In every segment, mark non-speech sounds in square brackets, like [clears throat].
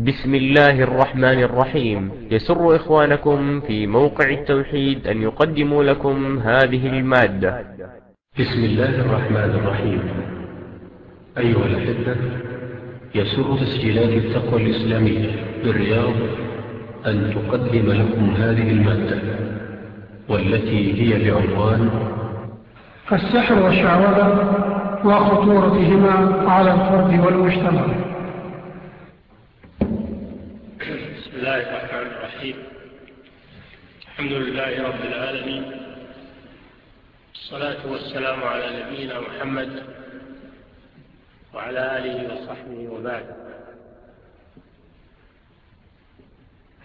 بسم الله الرحمن الرحيم. يسر إخوانكم في موقع التوحيد أن يقدموا لكم هذه المادة. بسم الله الرحمن الرحيم. أيها الأحبة يسر تسجيلات التقوى الإسلامية بالرياض أن تقدم لكم هذه المادة والتي هي بعنوان السحر والشعوذة وخطورتهما على الفرد والمجتمع. الله الرحمن الرحيم. الحمد لله رب العالمين. الصلاة والسلام على نبينا محمد وعلى آله وصحبه وبعد.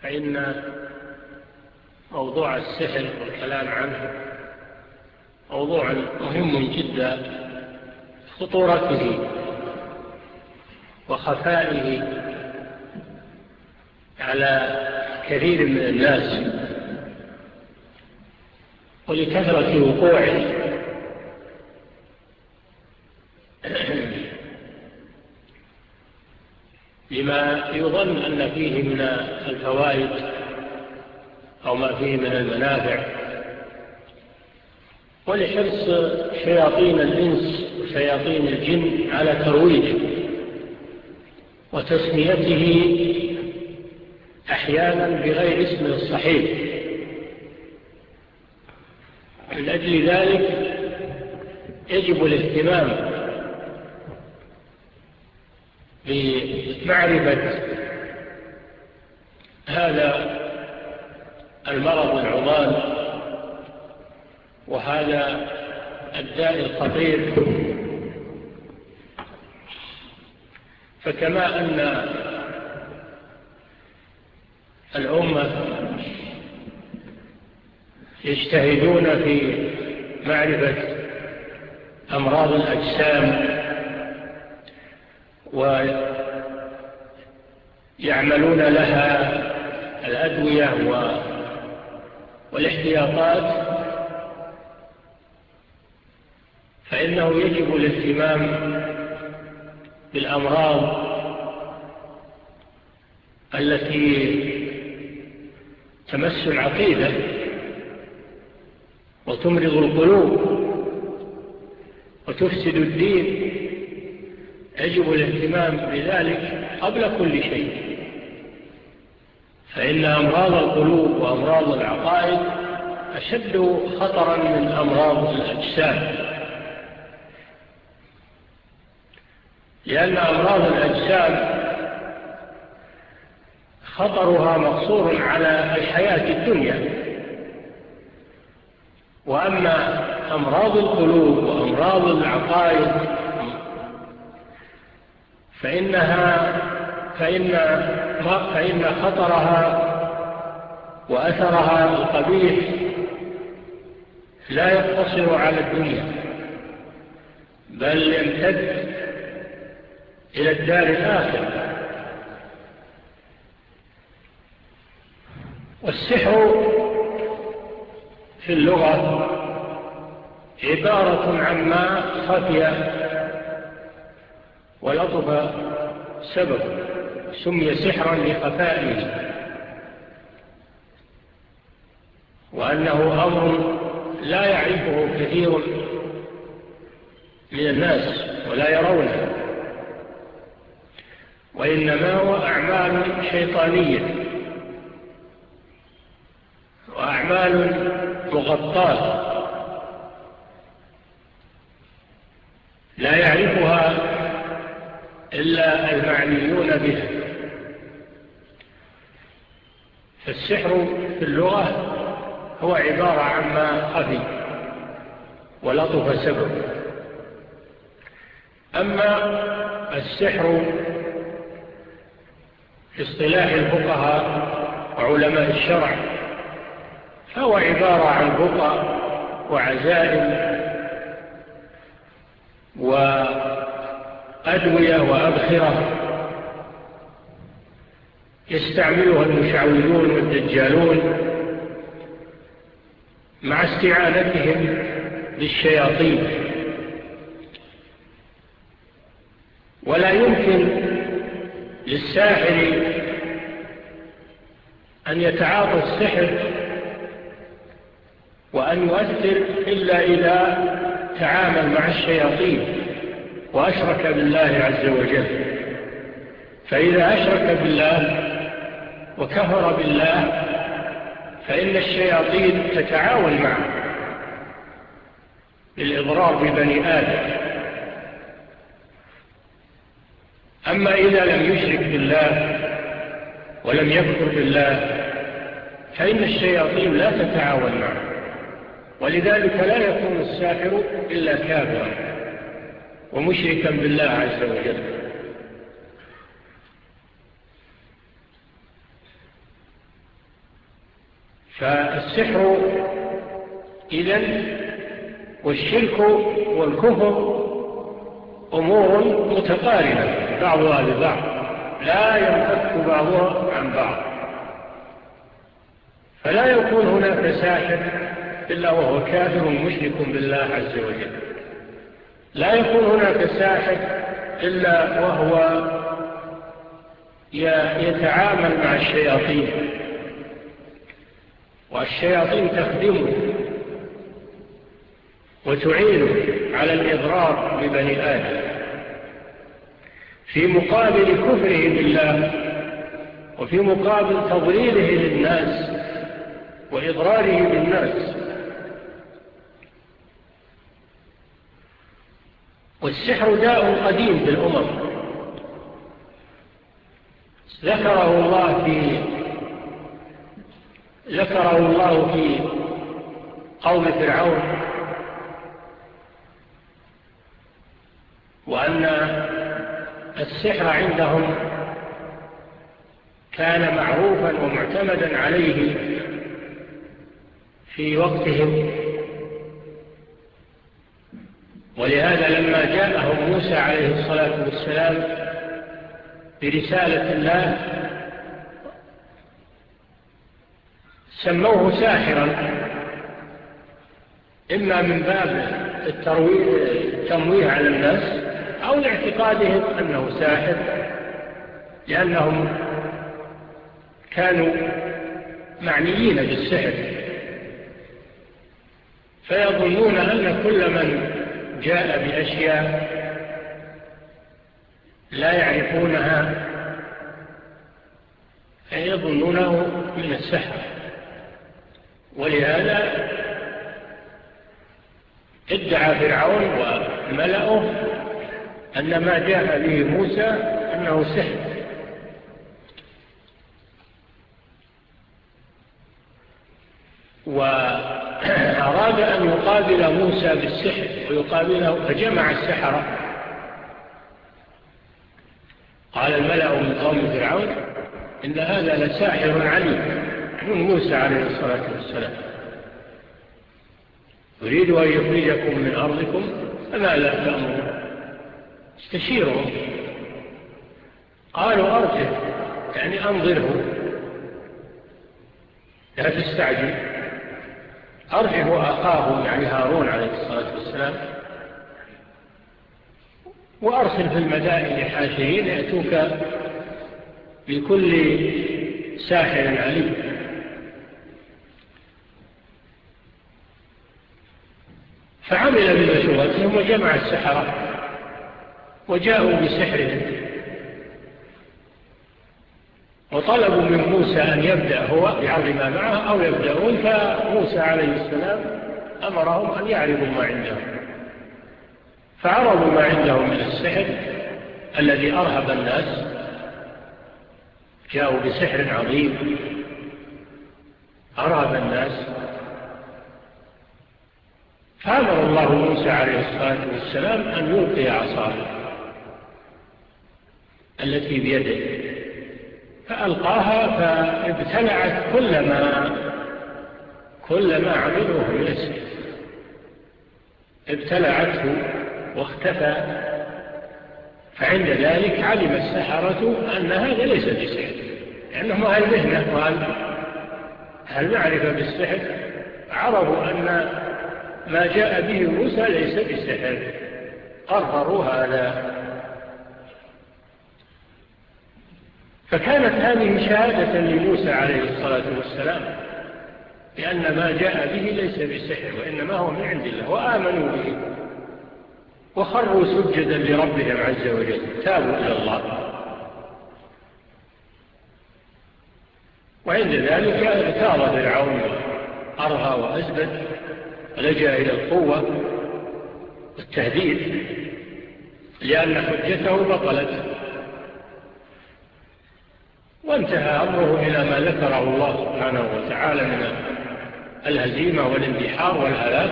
فإن موضوع السحر والكلام عنه موضوع مهم جدا خطورته وخفائه على كثير من الناس ولكثرة وقوعه [clears throat] لما يظن أن فيه من الفوائد أو ما فيه من المنافع. ولحرص شياطين الإنس وشياطين الجن على ترويجه وتسميته أحيانا بغير اسمه الصحيح من أجل ذلك يجب الاهتمام بمعرفة هذا المرض العضال وهذا الداء الخطير. فكما أن الأمة يجتهدون في معرفة أمراض الأجسام ويعملون لها الأدوية والاحتياطات فإنه يجب الاهتمام بالأمراض التي تمس العقيدة وتمرض القلوب وتفسد الدين يجب الاهتمام بذلك قبل كل شيء. فإن أمراض القلوب وأمراض العقائد أشد خطرا من أمراض الأجسام. لأن أمراض الأجسام خطرها مقصور على الحياة الدنيا. وأما أمراض القلوب وأمراض العقائد فإنها فإن, فإن خطرها وأثرها القبيح لا يقتصر على الدنيا بل يمتد إلى الدار الآخرة. والسحر في اللغة عبارة عما خفي ولطف سبب سمي سحرا لخفائه وأنه أمر لا يعرفه كثير من الناس ولا يرونه. وإنما هو أعمال شيطانية. وأعمال مغطاة. لا يعرفها إلا المعنيون بها. فالسحر في اللغة هو عبارة عما خفي ولطف سبب. أما السحر في اصطلاح الفقهاء وعلماء الشرع فهو عبارة عن بطى وعزائم وأدوية وأبخرة يستعملها المشعوذون والدجالون مع استعانتهم للشياطين. ولا يمكن للساحر أن يتعاطى السحر وأن يؤثر إلا إذا تعامل مع الشياطين وأشرك بالله عز وجل. فإذا أشرك بالله وكفر بالله فإن الشياطين تتعاون معه للإضرار ببني آدم. أما إذا لم يشرك بالله ولم يكفر بالله فإن الشياطين لا تتعاون معه. ولذلك لا يكون الساحر إلا كافرا ومشركا بالله عز وجل. فالسحر إذن والشرك والكفر أمور متقاربة بعضها لبعض لا ينفك بعضها عن بعض. فلا يكون هناك ساحر إلا وهو كافر مشرك بالله عز وجل. لا يكون هناك ساحر إلا وهو يتعامل مع الشياطين. والشياطين تخدمه وتعينه على الإضرار ببني آدم. في مقابل كفره بالله وفي مقابل تضليله للناس وإضراره بالناس والسحر داء قديم بالأمم ذكره الله في ذكره الله في قوم فرعون وأن السحر عندهم كان معروفا ومعتمدا عليه في وقتهم. ولهذا لما جاءه موسى عليه الصلاة والسلام برسالة الله سموه ساحرا إما من باب التمويه على الناس أو لاعتقادهم أنه ساحر لأنهم كانوا معنيين بالسحر. فيظنون أن كل من جاء بأشياء لا يعرفونها يظنونه من السحر. ولهذا ادعى فرعون وملأه أن ما جاء به موسى أنه سحر. وقال أراد أن يقابل موسى بالسحر ويقابله فجمع السحرة قال الملأ من قوم فرعون إن هذا لساحر عليم من موسى عليه الصلاة والسلام. يريد أن يخرجكم من أرضكم فما لا تأمر استشيروا. قالوا أرجه يعني أنظره. لا تستعجل. أرجعوا أخاه يعني هارون عليه الصلاة والسلام. وأرسل في المدائن حاشرين يأتوك بكل ساحر عليم. فعمل بمشورتهم وجمع السحرة وجاءوا بسحرهم وطلبوا من موسى أن يبدأ هو بعرض ما معه أو يبدأون فموسى عليه السلام أمرهم أن يعرضوا ما عندهم فعرضوا ما عندهم من السحر الذي أرهب الناس جاءوا بسحر عظيم أرهب الناس. فأمر الله موسى عليه الصلاة والسلام أن يلقي عصاه التي بيده. فألقاها فابتلعت كل ما كل ما عملوه من السحر ابتلعته واختفى. فعند ذلك علم السحرة أن هذا ليس بسحر لأنهم يعني أهل مهنة هل معرفة بالسحر؟ عرفوا أن ما جاء به موسى ليس بسحر. قرروا هذا. فكانت هذه شهادة لموسى عليه الصلاة والسلام لأن ما جاء به ليس بسحر وإنما هو من عند الله وآمنوا به وخروا سجدا لربهم عز وجل. تابوا إلى الله. وعند ذلك اغتار فرعون أرهى وأزبد لجأ إلى القوة والتهديد لأن حجته بطلت. وانتهى أمره إلى ما ذكره الله سبحانه وتعالى من الهزيمة والانبحار والهلاك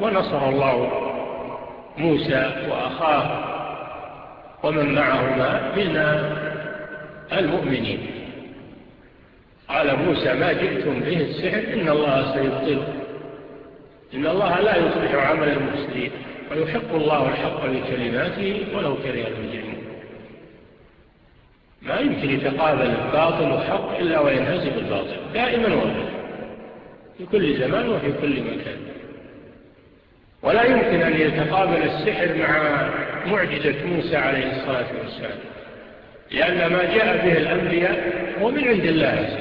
ونصر الله موسى وأخاه ومن معهما من المؤمنين. قال موسى ما جئتم به السحر إن الله سيبطل إن الله لا يصلح عمل المسلم ويحق الله الحق لكلماته ولو كره المجرمون. ما يمكن يتقابل الباطل والحق إلا وينهزم الباطل دائما وابدا في كل زمان وفي كل مكان. ولا يمكن أن يتقابل السحر مع معجزة موسى عليه الصلاة والسلام لأن ما جاء به الأنبياء هو من عند الله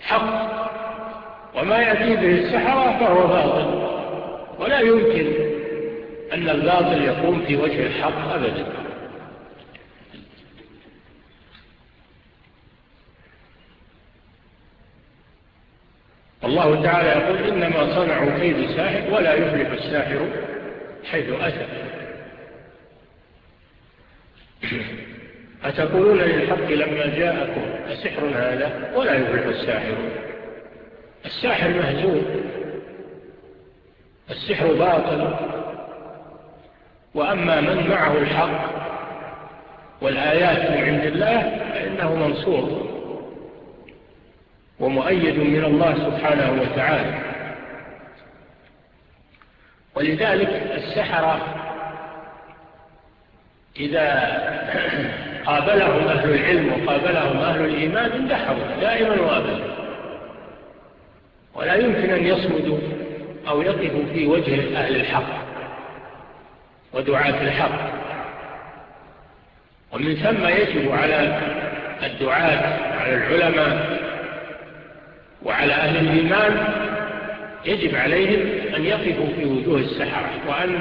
حق وما يأتي به السحرة فهو باطل. ولا يمكن أن الباطل يقوم في وجه الحق أبداً. الله تعالى يقول إنما صنعوا كيد ساحر ولا يفلح الساحر حيث أتى. أتقولون للحق لما جاءكم السحر هذا ولا يفلح الساحر؟ الساحر مهزوم. السحر باطل. وأما من معه الحق والآيات من عند الله فإنه منصور. ومؤيد من الله سبحانه وتعالى. ولذلك السحرة إذا [clears throat] قابلهم أهل العلم وقابلهم أهل الإيمان اندحروا دائما وأبدا. ولا يمكن أن يصمدوا أو يقفوا في وجه أهل الحق ودعاة الحق. ومن ثم يجب على الدعاة على العلماء وعلى أهل الإيمان يجب عليهم أن يقفوا في وجوه السحرة وأن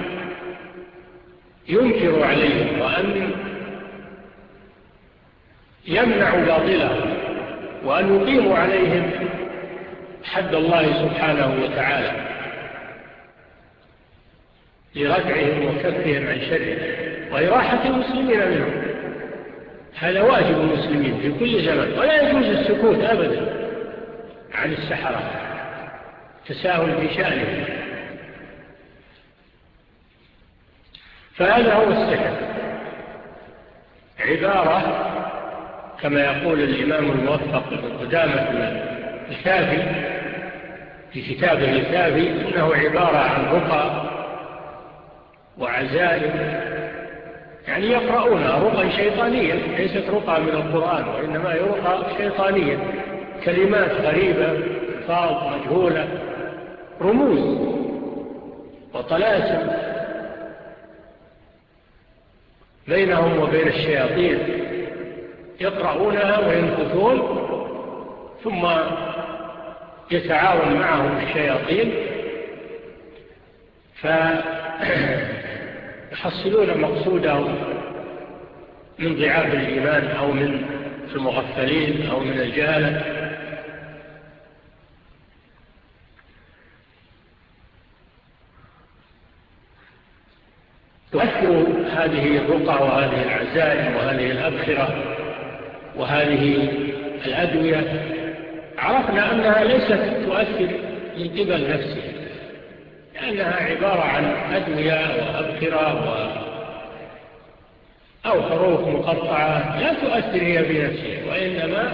ينكروا عليهم وأن يمنعوا باطلهم وأن يقيموا عليهم حد الله سبحانه وتعالى لرجعهم وكفهم عن شره وإراحة المسلمين منهم. هذا واجب المسلمين في كل زمن ولا يجوز السكوت أبداً. عن السحرة تساهل في شأنه. فهذا هو السحر. عبارة كما يقول الإمام الموفق قدامة الكافي في كتابه الكافي إنه عبارة عن رقى وعزائم يعني يقرؤونها رقى شيطانية ليست رقى من القرآن وإنما يرقى شيطانية. كلمات غريبة فاض مجهولة رموز وطلاسم بينهم وبين الشياطين يقرؤونها وينفثون ثم يتعاون معهم الشياطين فيحصلون مقصودهم من ضعاف الإيمان أو من المغفلين أو من الجهلة هذه الرقى وهذه العزائم وهذه الأبخرة وهذه الأدوية عرفنا أنها ليست تؤثر من قبل نفسها لأنها عبارة عن أدوية وأبخرة و... أو حروف مقطعة لا تؤثر هي بنفسها وإنما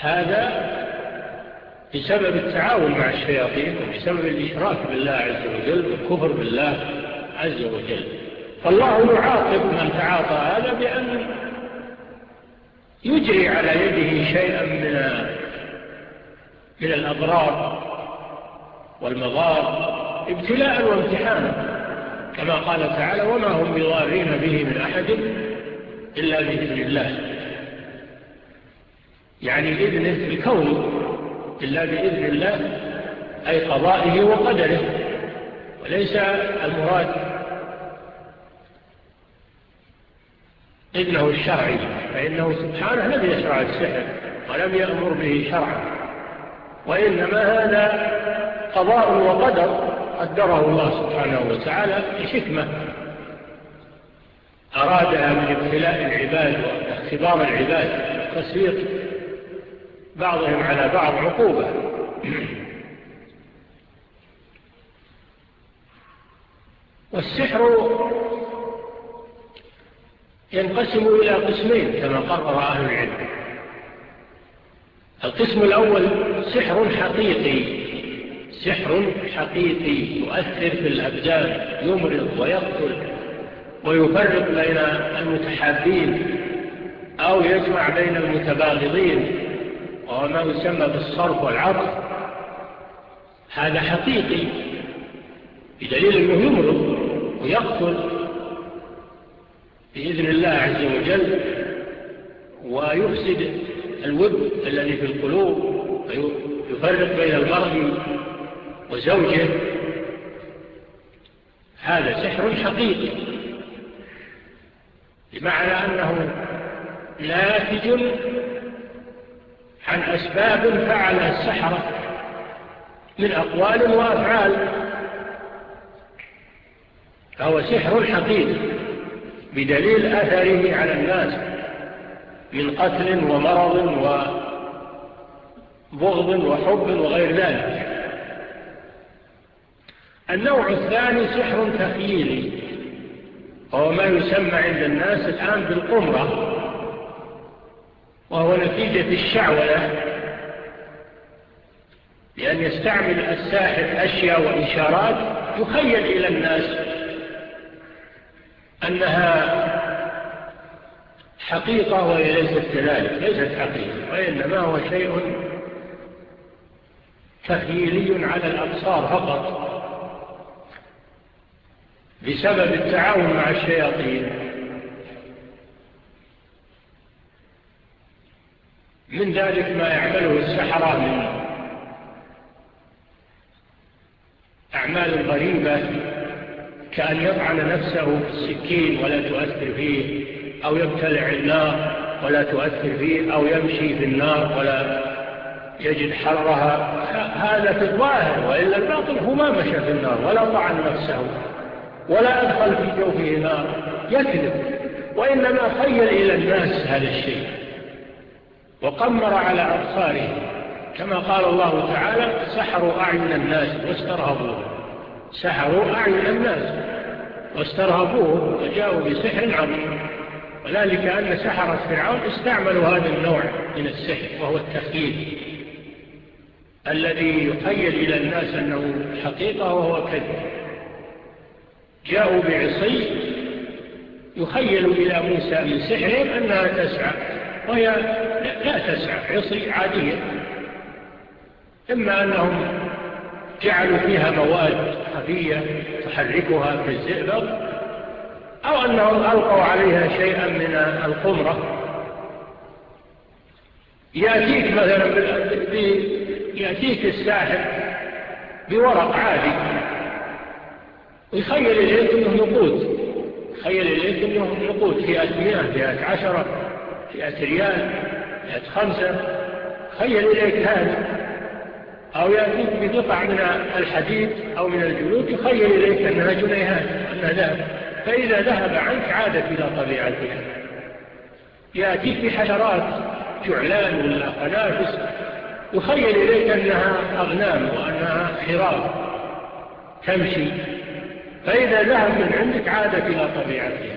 هذا بسبب التعاون مع الشياطين وبسبب الإشراك بالله عز وجل والكفر بالله عز وجل. فالله يعاقب من تعاطى هذا بأن يجري على يده شيئا من من الأضرار والمضار ابتلاء وامتحانا. كما قال تعالى وما هم بضارين به من أحد إلا بإذن الله. يعني بإذنه الكون إلا بإذن الله أي قضائه وقدره. وليس المراد ابنه الشرعي فإنه سبحانه لم يشرع السحر ولم يأمر به شرعا وإنما هذا قضاء وقدر قدره الله سبحانه وتعالى بشكمة أرادها من ابتلاء العباد واختبار العباد تسليط بعضهم على بعض عقوبة. [clears throat] والسحر ينقسم إلى قسمين كما قرر أهل العلم. القسم الأول سحر حقيقي. سحر حقيقي يؤثر في الأبدان يمرض ويقتل ويفرق بين المتحابين أو يجمع بين المتباغضين وهو ما يسمى بالصرف والعرض هذا حقيقي بدليل أنه يمرض. ويقتل بإذن الله عز وجل ويفسد الود الذي في القلوب ويفرق بين المرء وزوجه. هذا سحر حقيقي بمعنى أنه ناتج عن أسباب فعل السحرة من أقوال وأفعال. فهو سحر حقيقي بدليل أثره على الناس من قتل ومرض وبغض وحب وغير ذلك. النوع الثاني سحر تخييلي وهو ما يسمى عند الناس الآن بالقمرة وهو نتيجة الشعولة لأن يستعمل الساحر أشياء وإشارات يخيل إلى الناس. أنها حقيقة وهي ليست كذلك ليست حقيقة وإنما هو شيء تخييلي على الأبصار فقط بسبب التعاون مع الشياطين. من ذلك ما يعمله السحراء من أعمال غريبة كأن يطعن نفسه في السكين ولا تؤثر فيه أو يبتلع النار ولا تؤثر فيه أو يمشي في النار ولا يجد حرها هذا في الظاهر وإلا الباطل هو ما مشى في النار ولا طعن نفسه ولا أدخل في جوفه نار يكذب. وإنما خيل إلى الناس هذا الشيء وقمر على أبصاره كما قال الله تعالى سحروا أعين الناس واسترهبوه سحروا أعين الناس واسترهبوه وجاءوا بسحر عظيم. وذلك أن سحرة فرعون استعملوا هذا النوع من السحر وهو التخييل الذي يخيل إلى الناس أنه حقيقة وهو كذب. جاءوا بعصي يخيل إلى موسى من سحرهم أنها تسعى وهي لا تسعى عصي عادية. إما أنهم جعلوا فيها مواد خفية تحركها في الزئبق أو أنهم ألقوا عليها شيئا من القمرة يأتيك مثلا يأتيك الساحر بورق عادي يخيل إليك أنه نقود يخيل إليك أنه نقود فئة مئة فئة عشرة فئة ريال فئة خمسة تخيل إليك هذا. أو يأتيك بقطع من الحديد أو من الجلود يخيل إليك أنها جنيهات وأنها ذهب. فإذا ذهب عنك عادت إلى طبيعتها يأتيك بحشرات جعلان ولا قنافس يخيل إليك أنها أغنام وأنها خراب تمشي. فإذا ذهب من عندك عادت إلى طبيعتها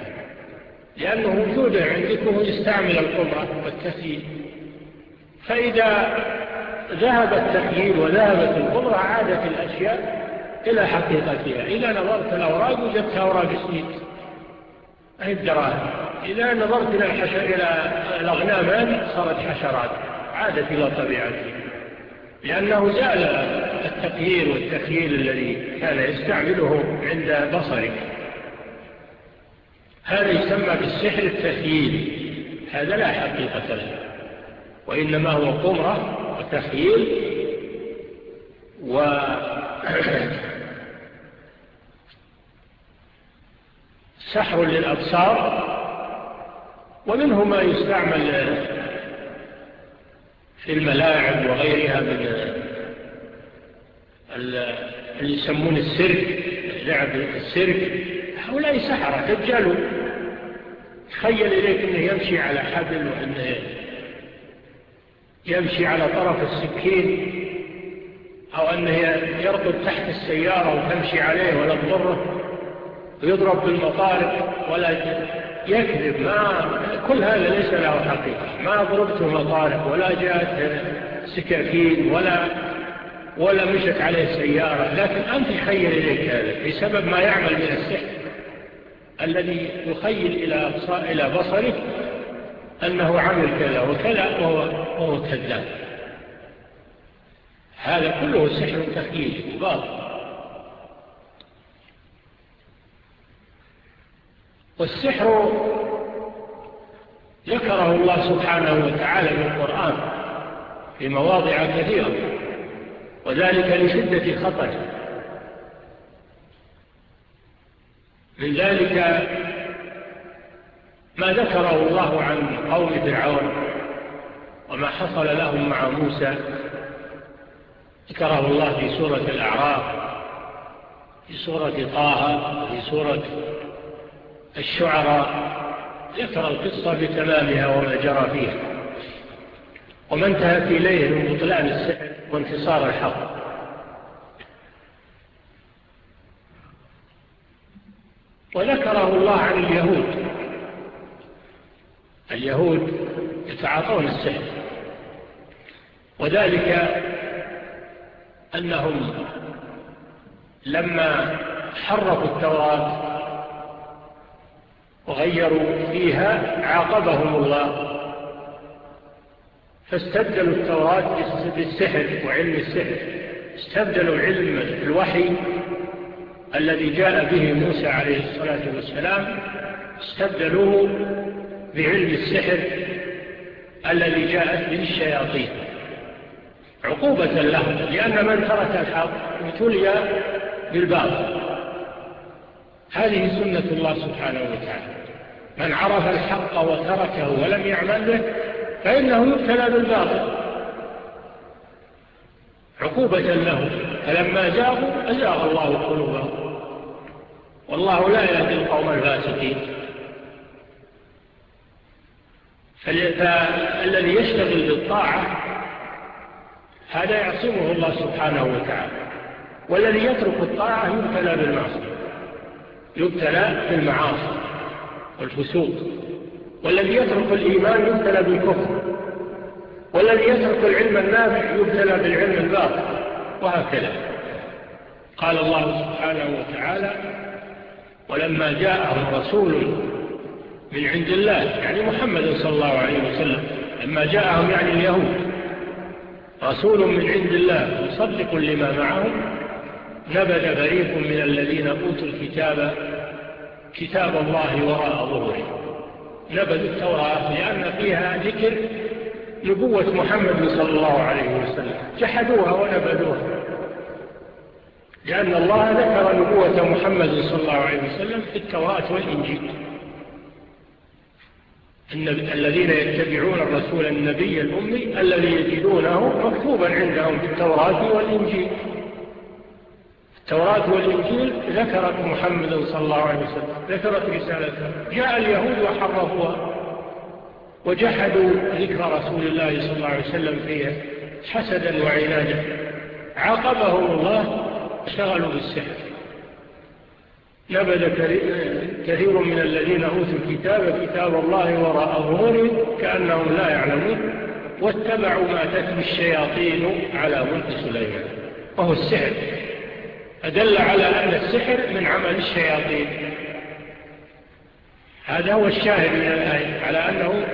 لأنه وجوده عندك وهو يستعمل القمرة والتسيل فإذا ذهب التخييل وذهبت القدرة عادت الأشياء إلى حقيقتها. إذا نظرت الأوراق وجدت أوراق سنيت أي الدراهم. إذا نظرت إلى, الحشر... إلى الأغنام هذه صارت حشرات. عادت إلى طبيعتها. لأنه زال التقيير والتخييل الذي كان يستعمله عند بصرك هذا يسمى بالسحر التخييل هذا لا حقيقة له. وإنما هو قمرة وتسهيل و [clears throat] سحر للأبصار ومنه ما يستعمل في الملاعب وغيرها من اللي يسمون السيرك لعب السيرك هؤلاء سحرة دجالوا تخيل إليك أنه يمشي على حبل وأنه يمشي على طرف السكين أو أنه يرقب تحت السيارة وتمشي عليه ولا تضره ويضرب بالمطارق ولا يكذب. ما كل هذا ليس له حقيقة. ما ضربته مطارق ولا جاءت سكاكين ولا ولا مشت عليه سيارة. لكن أنت تخيل إليك هذا بسبب ما يعمل من السحر الذي يخيل إلى بصرك أنه عمل كذا وكذا وهو كذاب. هذا كله سحر تخييل باطل والسحر ذكره الله سبحانه وتعالى في القرآن في مواضع كثيرة وذلك لشدة خطر من ذلك ما ذكره الله عن قوم فرعون وما حصل لهم مع موسى ذكره الله في سورة الأعراف في سورة طه في سورة الشعراء ذكر القصة بتمامها وما جرى فيها. وما انتهت إليه من بطلان السحر وانتصار الحق. وذكره الله عن اليهود اليهود يتعاطون السحر. وذلك أنهم لما حرفوا التوراة وغيروا فيها عاقبهم الله فاستبدلوا التوراة بالسحر وعلم السحر. استبدلوا علم الوحي الذي جاء به موسى عليه الصلاة والسلام استبدلوه بعلم السحر الذي جاءت به الشياطين. عقوبة له لأن من ترك الحق ابتلي بالباطل. هذه سنة الله سبحانه وتعالى. من عرف الحق وتركه ولم يعمل به فإنه يبتلى بالباطل. عقوبة له فلما جاءوا أزاغ الله قلوبهم. والله لا يهدي القوم الفاسقين. فالذي يشتغل بالطاعة هذا يعصمه الله سبحانه وتعالى. والذي يترك الطاعة يبتلى بالمعصية. يبتلى بالمعاصي والفسوق. والذي يترك الإيمان يبتلى بالكفر. والذي يترك العلم النافع يبتلى بالعلم الباطل. وهكذا. قال الله سبحانه وتعالى ولما جاءهم رسول من عند الله يعني محمد صلى الله عليه وسلم. لما جاءهم يعني اليهود. رسول من عند الله مصدق لما معهم. نبذ فريق من الذين أوتوا الكتاب كتاب الله وراء ظهره نبذ التوراة لأن فيها ذكر نبوة محمد صلى الله عليه وسلم. جحدوها ونبذوها. لأن الله ذكر نبوة محمد صلى الله عليه وسلم في التوراة والإنجيل. أن الذين يتبعون الرسول النبي الأمي الذي يجدونه مكتوبا عندهم في التوراة والإنجيل. التوراة والإنجيل ذكرت محمد صلى الله عليه وسلم ذكرت رسالته. جاء اليهود وحرفوها وجحدوا ذكر رسول الله صلى الله عليه وسلم فيها حسدا وعنادا عاقبهم الله شغلوا بالسحر. نبذ كثير من الذين أوتوا الكتاب كتاب الله وراء ظهورهم كأنهم لا يعلمون واتبعوا ما تتب الشياطين على ملك سليمان. وهو السحر. أدل على أن السحر من عمل الشياطين. هذا هو الشاهد من الآية على, أنه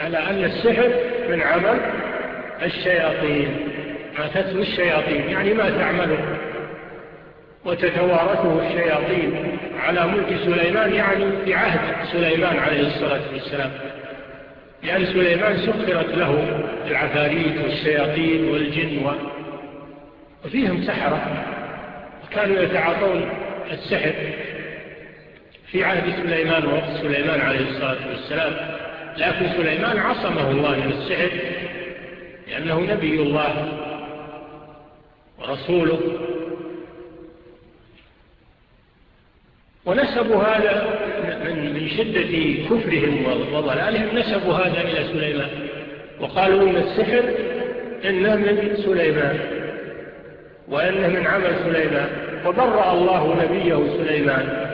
على أن السحر من عمل الشياطين. ما تتب الشياطين يعني ما تعمله. وتتوارثه الشياطين على ملك سليمان يعني في عهد سليمان عليه الصلاة والسلام. لأن سليمان سخرت له العفاريت والشياطين والجن وفيهم سحرة وكانوا يتعاطون السحر في عهد سليمان ووقت سليمان عليه الصلاة والسلام. لكن سليمان عصمه الله من السحر لأنه نبي الله ورسوله. ونسبوا هذا من شدة كفرهم وضلالهم نسبوا هذا إلى سليمان. وقالوا إن السحر إنه من سليمان وإنه من عمل سليمان. وبرأ الله نبيه سليمان.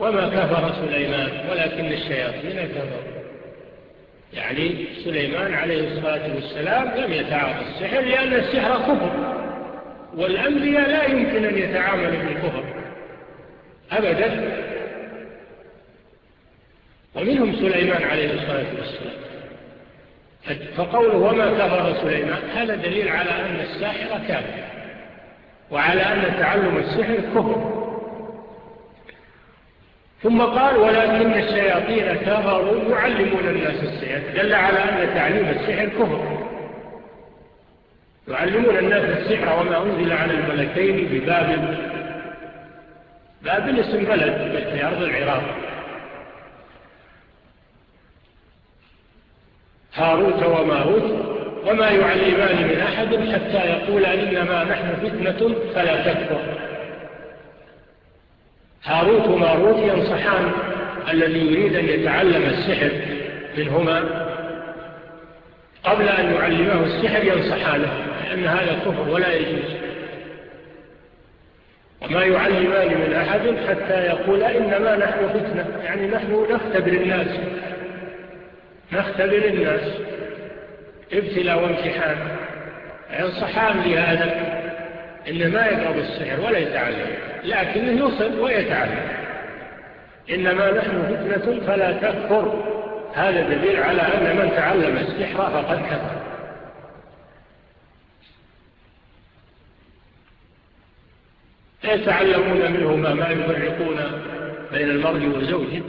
وما كفر سليمان ولكن الشياطين كفروا. يعني سليمان عليه الصلاة والسلام لم يتعاطى السحر لأن السحر كفر. والأنبياء لا يمكن أن يتعاملوا بالكفر. أبدا. ومنهم سليمان عليه الصلاة والسلام. فقوله وما كفر سليمان هذا دليل على أن الساحر كافر. وعلى أن تعلم السحر كفر. ثم قال ولكن الشياطين كفروا يعلمون الناس السحر. دل على أن تعليم السحر كفر. يعلمون الناس السحر وما أنزل على الملكين ببابل. بابل اسم بلد في أرض العراق. هاروت وماروت وما يعلمان من أحد حتى يقول إنما نحن فتنة فلا تكفر. هاروت وماروت ينصحان الذي يريد أن يتعلم السحر منهما. قبل أن يعلمه السحر ينصحانه لأن هذا كفر ولا يجوز. وما يعلمان من أحد حتى يقول إنما نحن فتنة. يعني نحن نختبر الناس. نختبر الناس. ابتلاء وامتحان. ينصحان لهذا. إن ما يقرب السحر ولا يتعلم. لكنه يصل ويتعلم. إنما نحن فتنة فلا تكفر. هذا دليل على أن من تعلم السحر فقد كفر. فيتعلمون منهما ما يفرقون بين المرء وزوجه.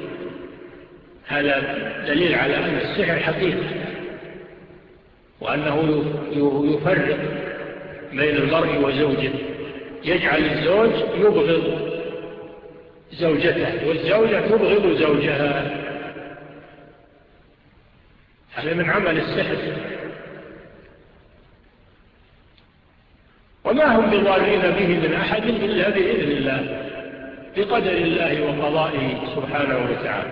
هذا دليل على أن السحر حقيقة وأنه يفرق بين المرء وزوجه. يجعل الزوج يبغض زوجته والزوجة تبغض زوجها. هذا من عمل السحر. وما هم بضارين به من أحد إلا بإذن الله بقدر الله وقضائه سبحانه وتعالى.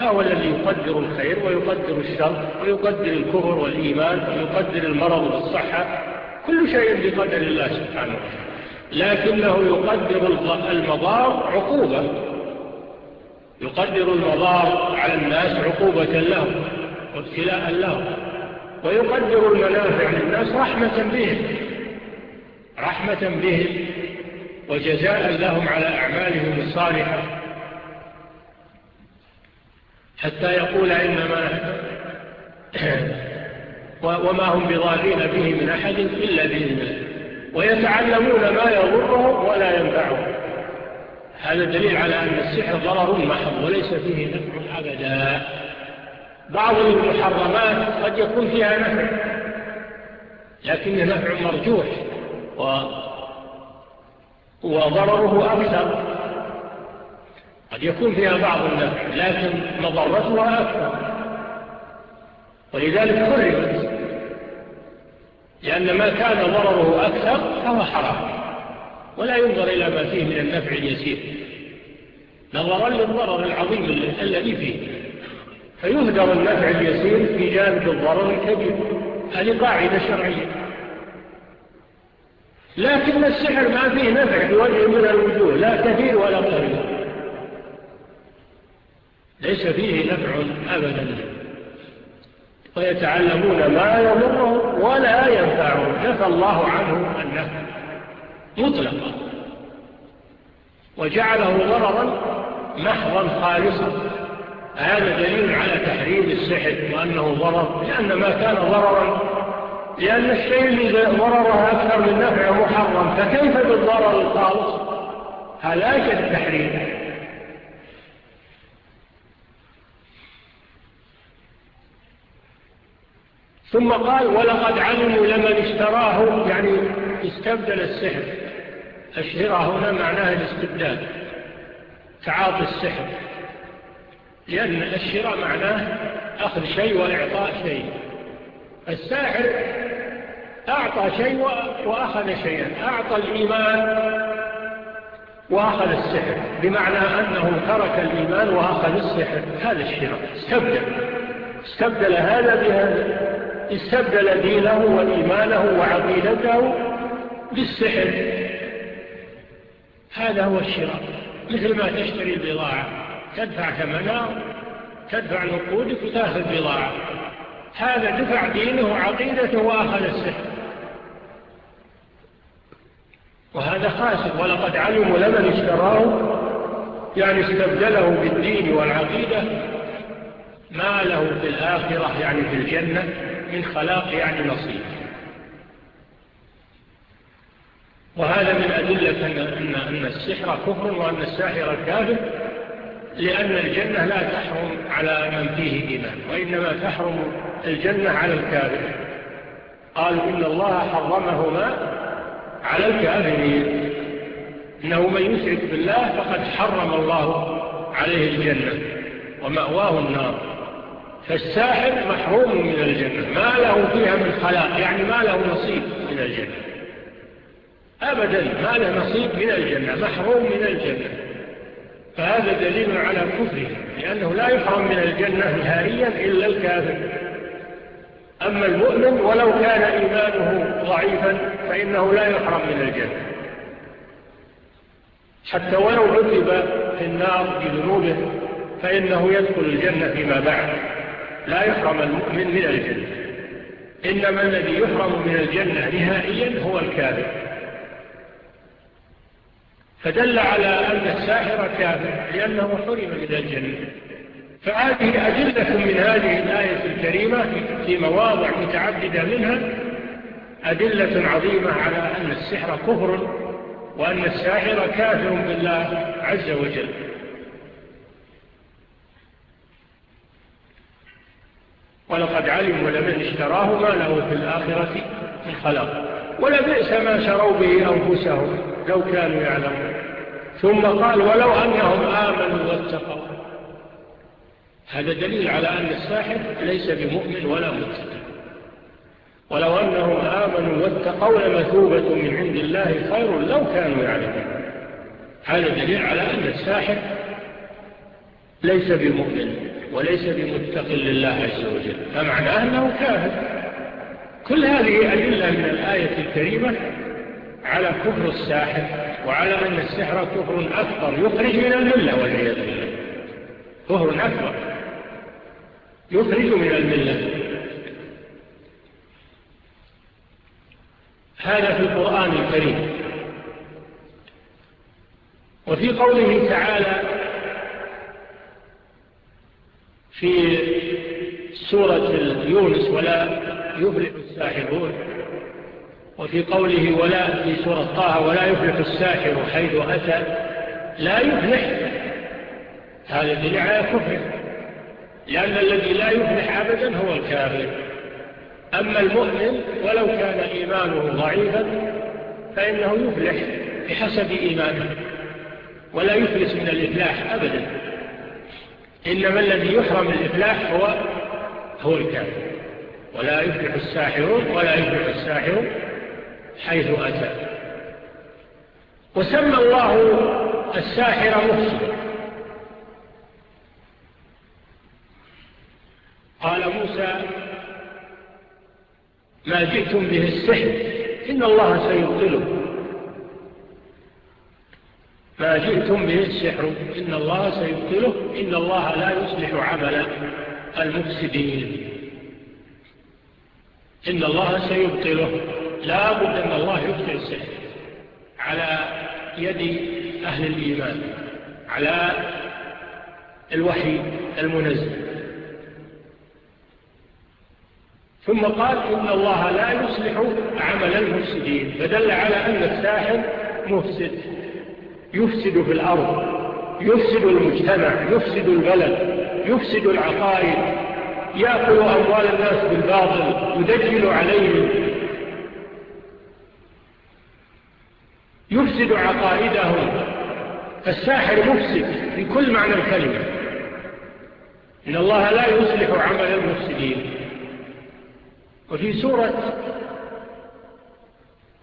هو الذي يقدر الخير ويقدر الشر ويقدر الكفر والإيمان ويقدر المرض والصحة كل شيء بقدر الله سبحانه وتعالى. لكنه يقدر المضار عقوبة. يقدر المضار على الناس عقوبة له وابتلاء له. ويقدر المنافع للناس رحمة بهم. رحمة بهم وجزاء لهم على أعمالهم الصالحة. حتى يقول إنما [clears throat] وما هم بضالين به من أحد إلا بإذن الله. ويتعلمون ما يضرهم ولا ينفعهم. هذا دليل على أن السحر ضرر محض وليس فيه نفع أبدا. بعض المحرمات قد يكون فيها نفع لكن نفع مرجوح. و... وضرره أكثر. قد يكون فيها بعض النفع لكن مضرتها أكثر. ولذلك حرمت. لأن ما كان ضرره أكثر فهو حرام. ولا ينظر إلى ما فيه من النفع اليسير. نظرا للضرر العظيم الذي فيه. فيهدر النفع اليسير في جانب الضرر الكبير. هذه قاعدة شرعية. لكن السحر ما فيه نفع بوجه من الوجوه لا كثير ولا قليل. ليس فيه نفع أبدا. ويتعلمون ما يضرهم ولا ينفعهم. نفى الله عنهم النفع. مطلقا. وجعله ضررا محضا خالصا. هذا دليل على تحريم السحر وأنه ضرر لأن ما كان ضررا لأن الشيء اللي ضرره أكثر من نفعه محرم فكيف بالضرر الخالص؟ هلاك التحريم. ثم قال ولقد علموا لمن اشتراه. يعني استبدل السحر. الشراء هنا معناها الاستبدال. تعاطي السحر. لأن الشراء معناه أخذ شيء وإعطاء شيء. الساحر أعطى شيء وأخذ شيئا. أعطى الإيمان وأخذ السحر. بمعنى أنه ترك الإيمان وأخذ السحر. هذا الشراء. استبدل. استبدل هذا بهذا استبدل دينه وإيمانه وعقيدته بالسحر. هذا هو الشراء. مثل ما تشتري البضاعة تدفع ثمنها تدفع نقودك وتأخذ بضاعة. هذا دفع دينه وعقيدته وأخذ السحر. وهذا خاسر ولقد علموا لمن اشتراه يعني استبدله بالدين والعقيدة ما له في الآخرة يعني في الجنة من خلاق يعني نصيب. وهذا من أدلة أن, أن السحر كفر وأن الساحر كافر لأن الجنة لا تحرم على من فيه إيمان وإنما تحرم الجنة على الكافر. قالوا إن الله حرمهما على الكافرين إنه من يشرك بالله فقد حرم الله عليه الجنة ومأواه النار فالساحر محروم من الجنة ما له فيها من خلاق يعني ما له نصيب من الجنة. أبدا ما له نصيب من الجنة محروم من الجنة. فهذا دليل على كفره لأنه لا يحرم من الجنة نهاريا إلا الكافر. أما المؤمن ولو كان إيمانه ضعيفا فإنه لا يحرم من الجنة حتى ولو عذب في النار بذنوبه فإنه يدخل الجنة فيما بعد. لا يحرم المؤمن من الجنة إنما الذي يحرم من الجنة نهائيا هو الكافر. فدل على أن الساحر كافر لأنه حرم من الجنة. فهذه أدلة من هذه الآية الكريمة في مواضع متعددة منها أدلة عظيمة على أن السحر كفر وأن الساحر كافر بالله عز وجل. ولقد علموا لمن اشتراه ما له في الآخرة في خلاق. ولبئس ما شروا به أنفسهم لو كانوا يعلمون. ثم قال ولو أنهم آمنوا واتقوا. هذا دليل على أن الساحر ليس بمؤمن ولا متقى ولو أنهم آمنوا واتقوا لمثوبة من عند الله خير لو كانوا يعلمون. هذا دليل على أن الساحر ليس بمؤمن وليس بمتق لله عز وجل. فمعناه أنه كاهد كل هذه أدلة من الآية الكريمة على كفر الساحر وعلى أن السحر كفر أكبر يخرج من الملة والعياذ بالله. كفر أكبر. يخرج من الملة هذا في القرآن الكريم۔ وفي قوله تعالى في سورة يونس ولا يفلح الساحرون۔ وفي قوله ولا في سورة طه ولا يفلح الساحر حيث أتى لا يفلح. هذا دليل كفر. لأن الذي لا يفلح أبدا هو الكافر. أما المؤمن ولو كان إيمانه ضعيفا فإنه يفلح بحسب إيمانه ولا يفلس من الإفلاح أبدا. إنما الذي يحرم الإفلاح هو هو الكافر. ولا يفلح الساحر ولا يفلح الساحر حيث أتى. وسمى الله الساحر مفسد قال موسى ما جئتم به السحر إن الله سيبطله. ما جئتم به السحر إن الله سيبطله إن الله لا يصلح عمل المفسدين. إن الله سيبطله لا بد أن الله يبطل السحر على يد أهل الإيمان على الوحي المنزل. ثم قال إن الله لا يصلح عمل المفسدين فدل على أن الساحر مفسد يفسد في الأرض يفسد المجتمع يفسد البلد يفسد العقائد يأكل أموال الناس بالباطل يدجل عليهم يفسد عقائدهم. فالساحر مفسد في كل معنى الكلمة. إن الله لا يصلح عمل المفسدين. وفي سورة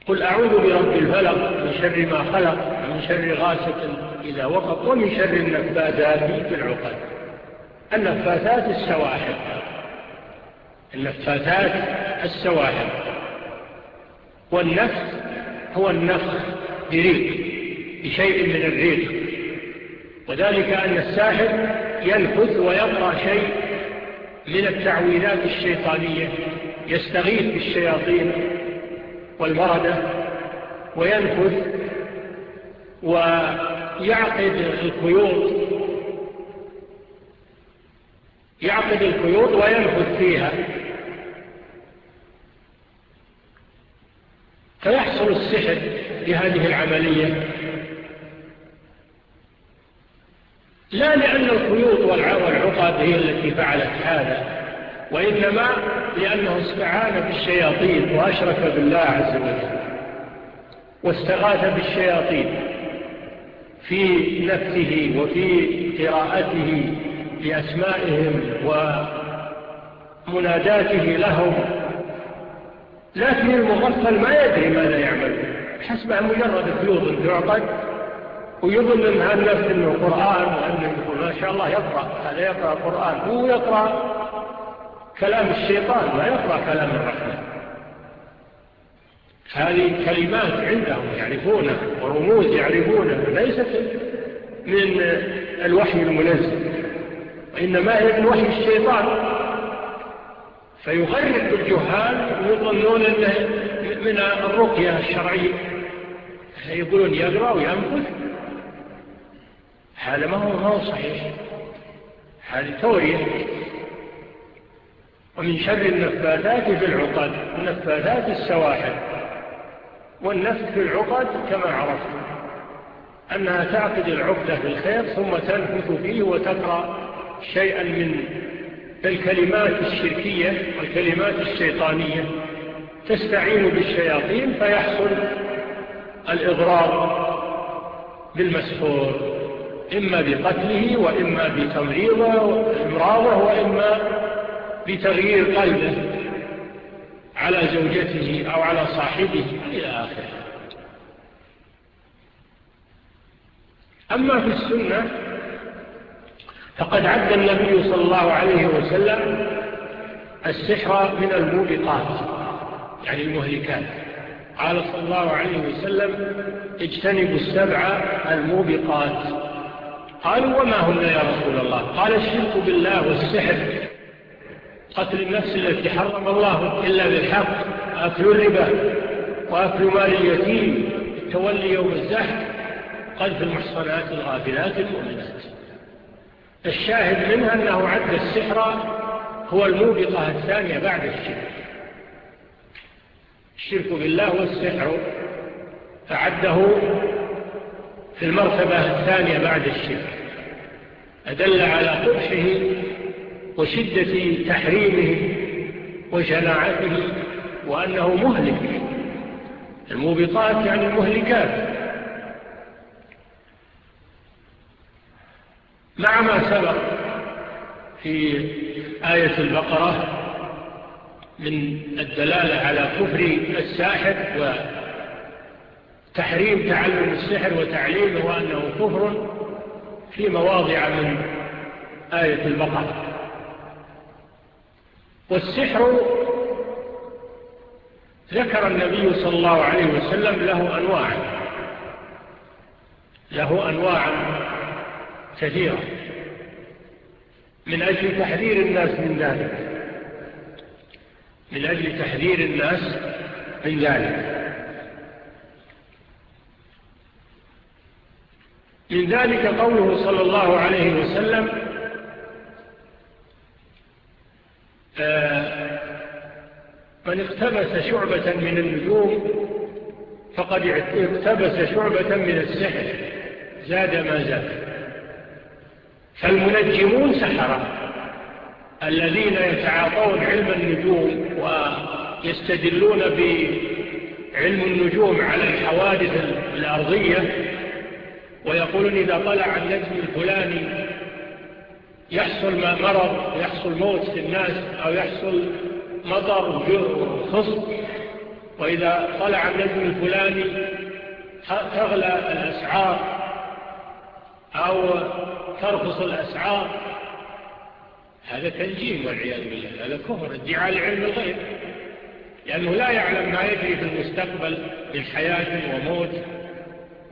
قل أعوذ برب الفلق من شر ما خلق ومن شر غاسة إذا وقف ومن شر النفاذات في العقد. النفاثات السواحب النفاثات السواحب والنفس هو النفخ بريق بشيء من الريق. وذلك أن الساحر ينفذ ويبقى شيء من التعويلات الشيطانية. يستغيث بالشياطين والوردة وينفذ ويعقد الكيوط يعقد الكيوط وينفذ فيها. فيحصل السحر لهذه العملية. لا لأن الكيوط والعقد هي التي فعلت هذا. وإنما لأنه استعان بالشياطين وأشرك بالله عز وجل. واستغاث بالشياطين في نفسه وفي قراءته لأسمائهم ومناداته لهم. لكن المغفل ما يدري ماذا يعمل. حسبه مجرد فيوض تعقد ويظن هذا النفس أنه قرآن وأنه يقول ما شاء الله يقرأ هذا يقرأ قرآن هو يقرأ كلام الشيطان لا يقرأ كلام الرحمن. هذه كلمات عندهم يعرفونها ورموز يعرفونها ليست من الوحي المنزل وإنما هي من وحي الشيطان. فيغرق الجهال ويظنون أنه من الرقية الشرعية. يقولون يقرأ وينفذ. هذا ما هو صحيح. هذه تورية. ومن شر النفاثات في العقد النفاثات السواحل. والنفث في العقد كما عرفت. أنها تعقد العقدة في الخير ثم تنفث فيه وتقرأ شيئا من الكلمات الشركية والكلمات الشيطانية. تستعين بالشياطين فيحصل الإضرار بالمسحور إما بقتله وإما بتمريضه وإمراضه وإما لتغيير قلبه على زوجته أو على صاحبه إلى آخره. أما في السنة فقد عد النبي صلى الله عليه وسلم السحر من الموبقات يعني المهلكات. قال صلى الله عليه وسلم اجتنبوا السبع الموبقات. قالوا وما هن يا رسول الله؟ قال الشرك بالله والسحر. قتل النفس التي حرم الله إلا بالحق أكل الربا وأكل مال اليتيم تولي يوم الزحف قذف المحصنات الغافلات المؤمنات. الشاهد منها أنه عد السحر هو الموبقة الثانية بعد الشرك. الشرك بالله والسحر فعده في المرتبة الثانية بعد الشرك. أدل على قبحه وشدة تحريمه وشناعته وأنه مهلك. الموبقات يعني المهلكات. مع ما سبق في آية البقرة من الدلالة على كفر الساحر وتحريم تعلم السحر وتعليمه وأنه كفر في مواضع من آية البقرة. والسحر ذكر النبي صلى الله عليه وسلم له أنواع. له أنواع كثيرة. من أجل تحذير الناس من ذلك. من أجل تحذير الناس من ذلك. من ذلك قوله صلى الله عليه وسلم من اقتبس شعبة من النجوم فقد اقتبس شعبة من السحر زاد ما زاد. فالمنجمون سحرة الذين يتعاطون علم النجوم ويستدلون بعلم النجوم على الحوادث الأرضية ويقولون إذا طلع النجم الفلاني يحصل مرض يحصل موت في الناس أو يحصل مطر وخصب وإذا طلع النجم الفلاني تغلى الأسعار أو ترخص الأسعار. هذا تنجيم والعياذ بالله هذا كفر ادعاء لعلم الغيب. لأنه لا يعلم ما يجري في المستقبل من حياة وموت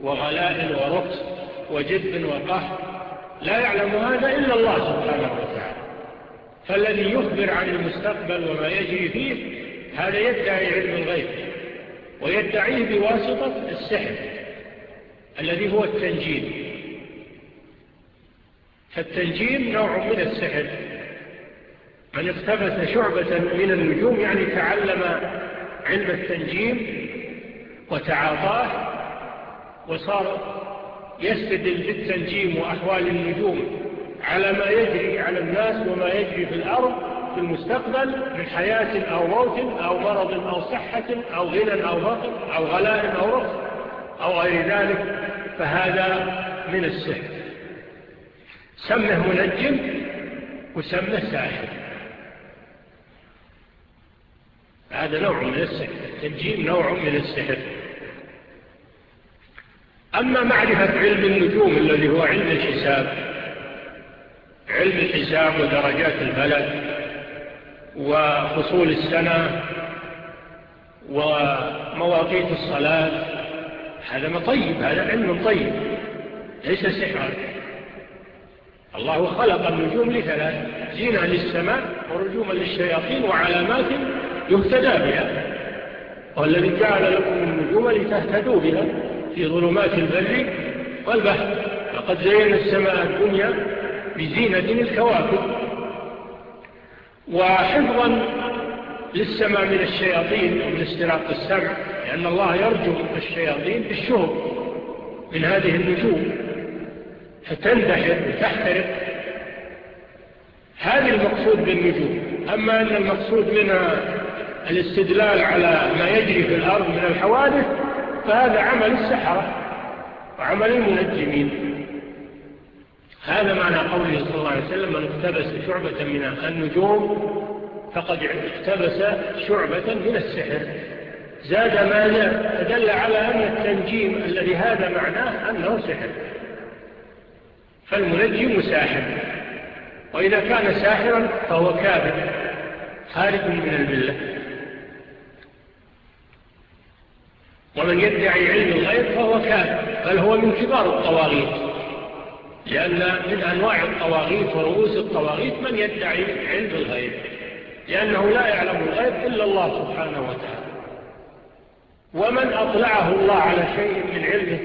وغلاء ورقص وجد وقهر. لا يعلم هذا إلا الله سبحانه وتعالى. فالذي يخبر عن المستقبل وما يجري فيه هذا يدعي علم الغيب ويدعيه بواسطة السحر الذي هو التنجيم. فالتنجيم نوع من السحر. من اقتبس شعبة من النجوم يعني تعلم علم التنجيم وتعاطاه وصار يستدل بالتنجيم وأحوال النجوم على ما يجري على الناس وما يجري في الأرض في المستقبل من حياة أو موت أو مرض أو صحة أو غنى أو فقر أو غلاء أو رفض أو غير ذلك فهذا من السحر. سمه منجم وسمه ساحر. هذا نوع من السحر التنجيم نوع من السحر. أما معرفة علم النجوم الذي هو علم الحساب علم الحساب ودرجات البلد وفصول السنة ومواقيت الصلاة هذا ما طيب هذا علم طيب ليس سحرا الله خلق النجوم لثلاث زينة للسماء ورجوما للشياطين وعلامات يهتدى بها والذي جعل لكم النجوم لتهتدوا بها. في ظلمات البر والبحر. فقد زينا السماء الدنيا بزينة الكواكب. وحفظا للسماء من الشياطين ومن استراق السمع لأن الله يرجو الشياطين بالشهر من هذه النجوم فتندحر وتحترق. هذا المقصود بالنجوم. أما أن المقصود منها الاستدلال على ما يجري في الأرض من الحوادث فهذا عمل السحرة وعمل المنجمين. هذا معنى قوله صلى الله عليه وسلم من اقتبس شعبة من النجوم فقد اقتبس شعبة من السحر. زاد ماذا؟ فدل على أن التنجيم الذي هذا معناه أنه سحر. فالمنجم ساحر. وإذا كان ساحرا فهو كابر خارج من الملة. ومن يدعي علم الغيب فهو كافر بل هو من كبار الطواغيت. لأن من أنواع الطواغيت ورؤوس الطواغيت من يدعي علم الغيب لأنه لا يعلم الغيب إلا الله سبحانه وتعالى. ومن أطلعه الله على شيء من علم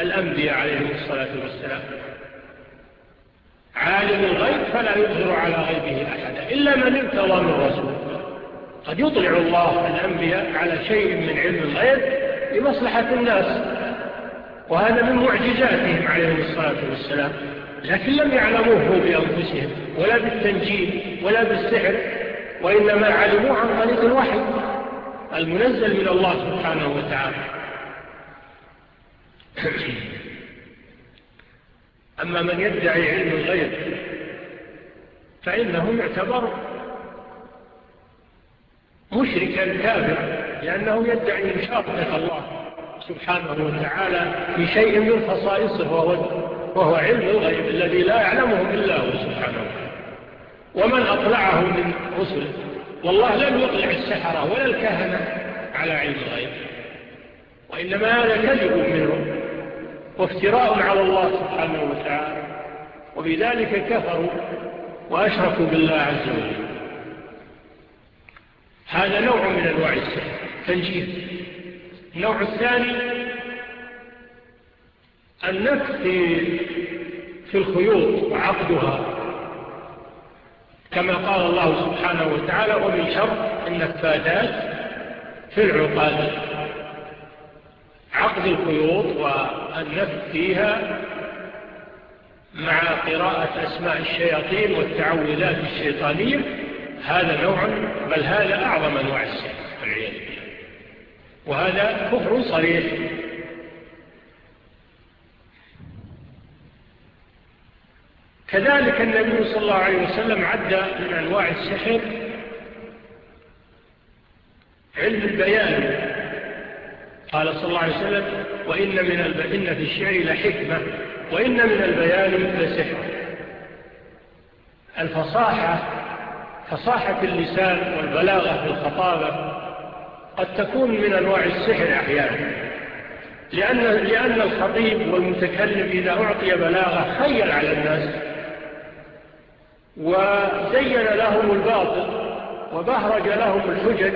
الأنبياء عليهم الصلاة والسلام. عالم الغيب فلا يظهر على غيبه أحدا إلا من ارتضى من رسول قد يطلع الله الأنبياء على شيء من علم الغيب لمصلحة الناس. وهذا من معجزاتهم عليهم الصلاة والسلام. لكن لم يعلموه بأنفسهم ولا بالتنجيل ولا بالسحر وإنما علموه عن طريق الوحي المنزل من الله سبحانه وتعالى. [coughs] أما من يدعي علم الغيب فإنه يعتبر مشركا كافرا. لأنه يدعي مشاركة الله سبحانه وتعالى في شيء من خصائصه وهو علم الغيب الذي لا يعلمه إلا هو سبحانه. وتعالى ومن أطلعه من رسله والله لم يطلع السحرة ولا الكهنة على علم الغيب. وإنما هذا كذب منه وافتراء على الله سبحانه وتعالى. وبذلك كفروا وأشركوا بالله عز وجل. هذا نوع من أنواع السحر. تنجيس النوع الثاني النفس في الخيوط وعقدها. كما قال الله سبحانه وتعالى ومن شر النفاذات في العقاد. عقد الخيوط والنفس فيها مع قراءة أسماء الشياطين والتعوذات الشيطانية هذا نوع بل هذا أعظم أنواع السحر والعياذ وهذا كفر صريح. كذلك النبي صلى الله عليه وسلم عدى من أنواع السحر علم البيان. قال صلى الله عليه وسلم وإن, من الب... إن في الشعر لحكمة وإن من البيان مثل سحر. الفصاحة فصاحة اللسان والبلاغة في الخطابة قد تكون من أنواع السحر أحيانا. لأن, لأن الخطيب والمتكلم إذا أعطي بلاغة خير على الناس وزين لهم الباطل وبهرج لهم الحجج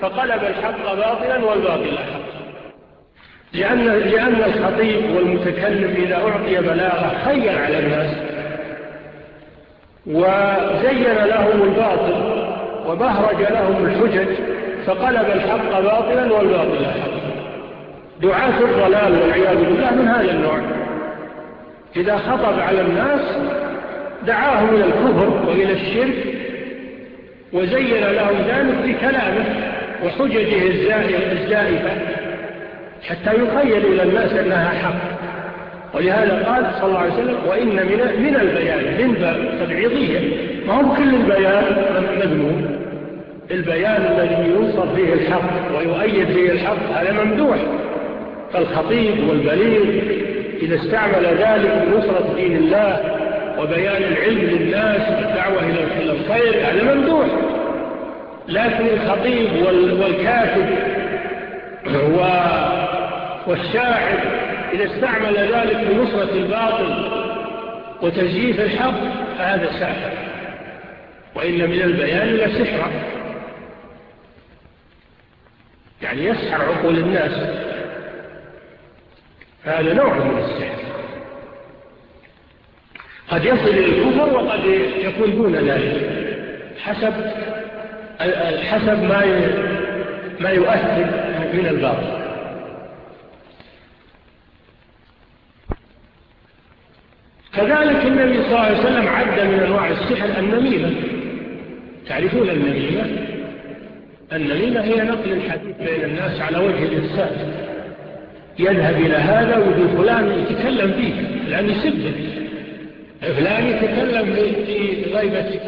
فقلب الحق باطلا والباطل حق لأن, لأن الخطيب والمتكلم إذا أعطي بلاغة خير على الناس وزين لهم الباطل وبهرج لهم الحجج فقلب الحق باطلا والباطل حقا دعاة الضلال والعياذ بالله من هذا النوع. إذا خطب على الناس دعاهم إلى الكفر وإلى الشرك وزين لهم ذلك بكلامه وحججه الزائفة حتى يخيل إلى الناس أنها حق. ولهذا قال صلى الله عليه وسلم وإن من, من البيان من باب تبعيضية. ما هو كل البيان مذنون البيان الذي يوصف به الحق ويؤيد به الحق هذا ممدوح. فالخطيب والبليغ إذا استعمل ذلك نصرة دين الله وبيان العلم للناس والدعوة إلى الخير هذا ممدوح. لكن الخطيب والكاتب والشاعر إذا استعمل ذلك لنصرة الباطل وتزييف الحق فهذا ساحر وإن من البيان لسحرة يعني يسحر عقول الناس. هذا نوع من السحر قد يصل إلى الكفر وقد يكون دون ذلك. حسب حسب ما ما يؤثر من الباطل. كذلك النبي صلى الله عليه وسلم عد من أنواع السحر النميمة. تعرفون النميمة؟ النميمة هي نقل الحديث بين الناس على وجه الإنسان يذهب إلى هذا وذي فلان يتكلم به لأن يسبك فلان يتكلم بغيبتك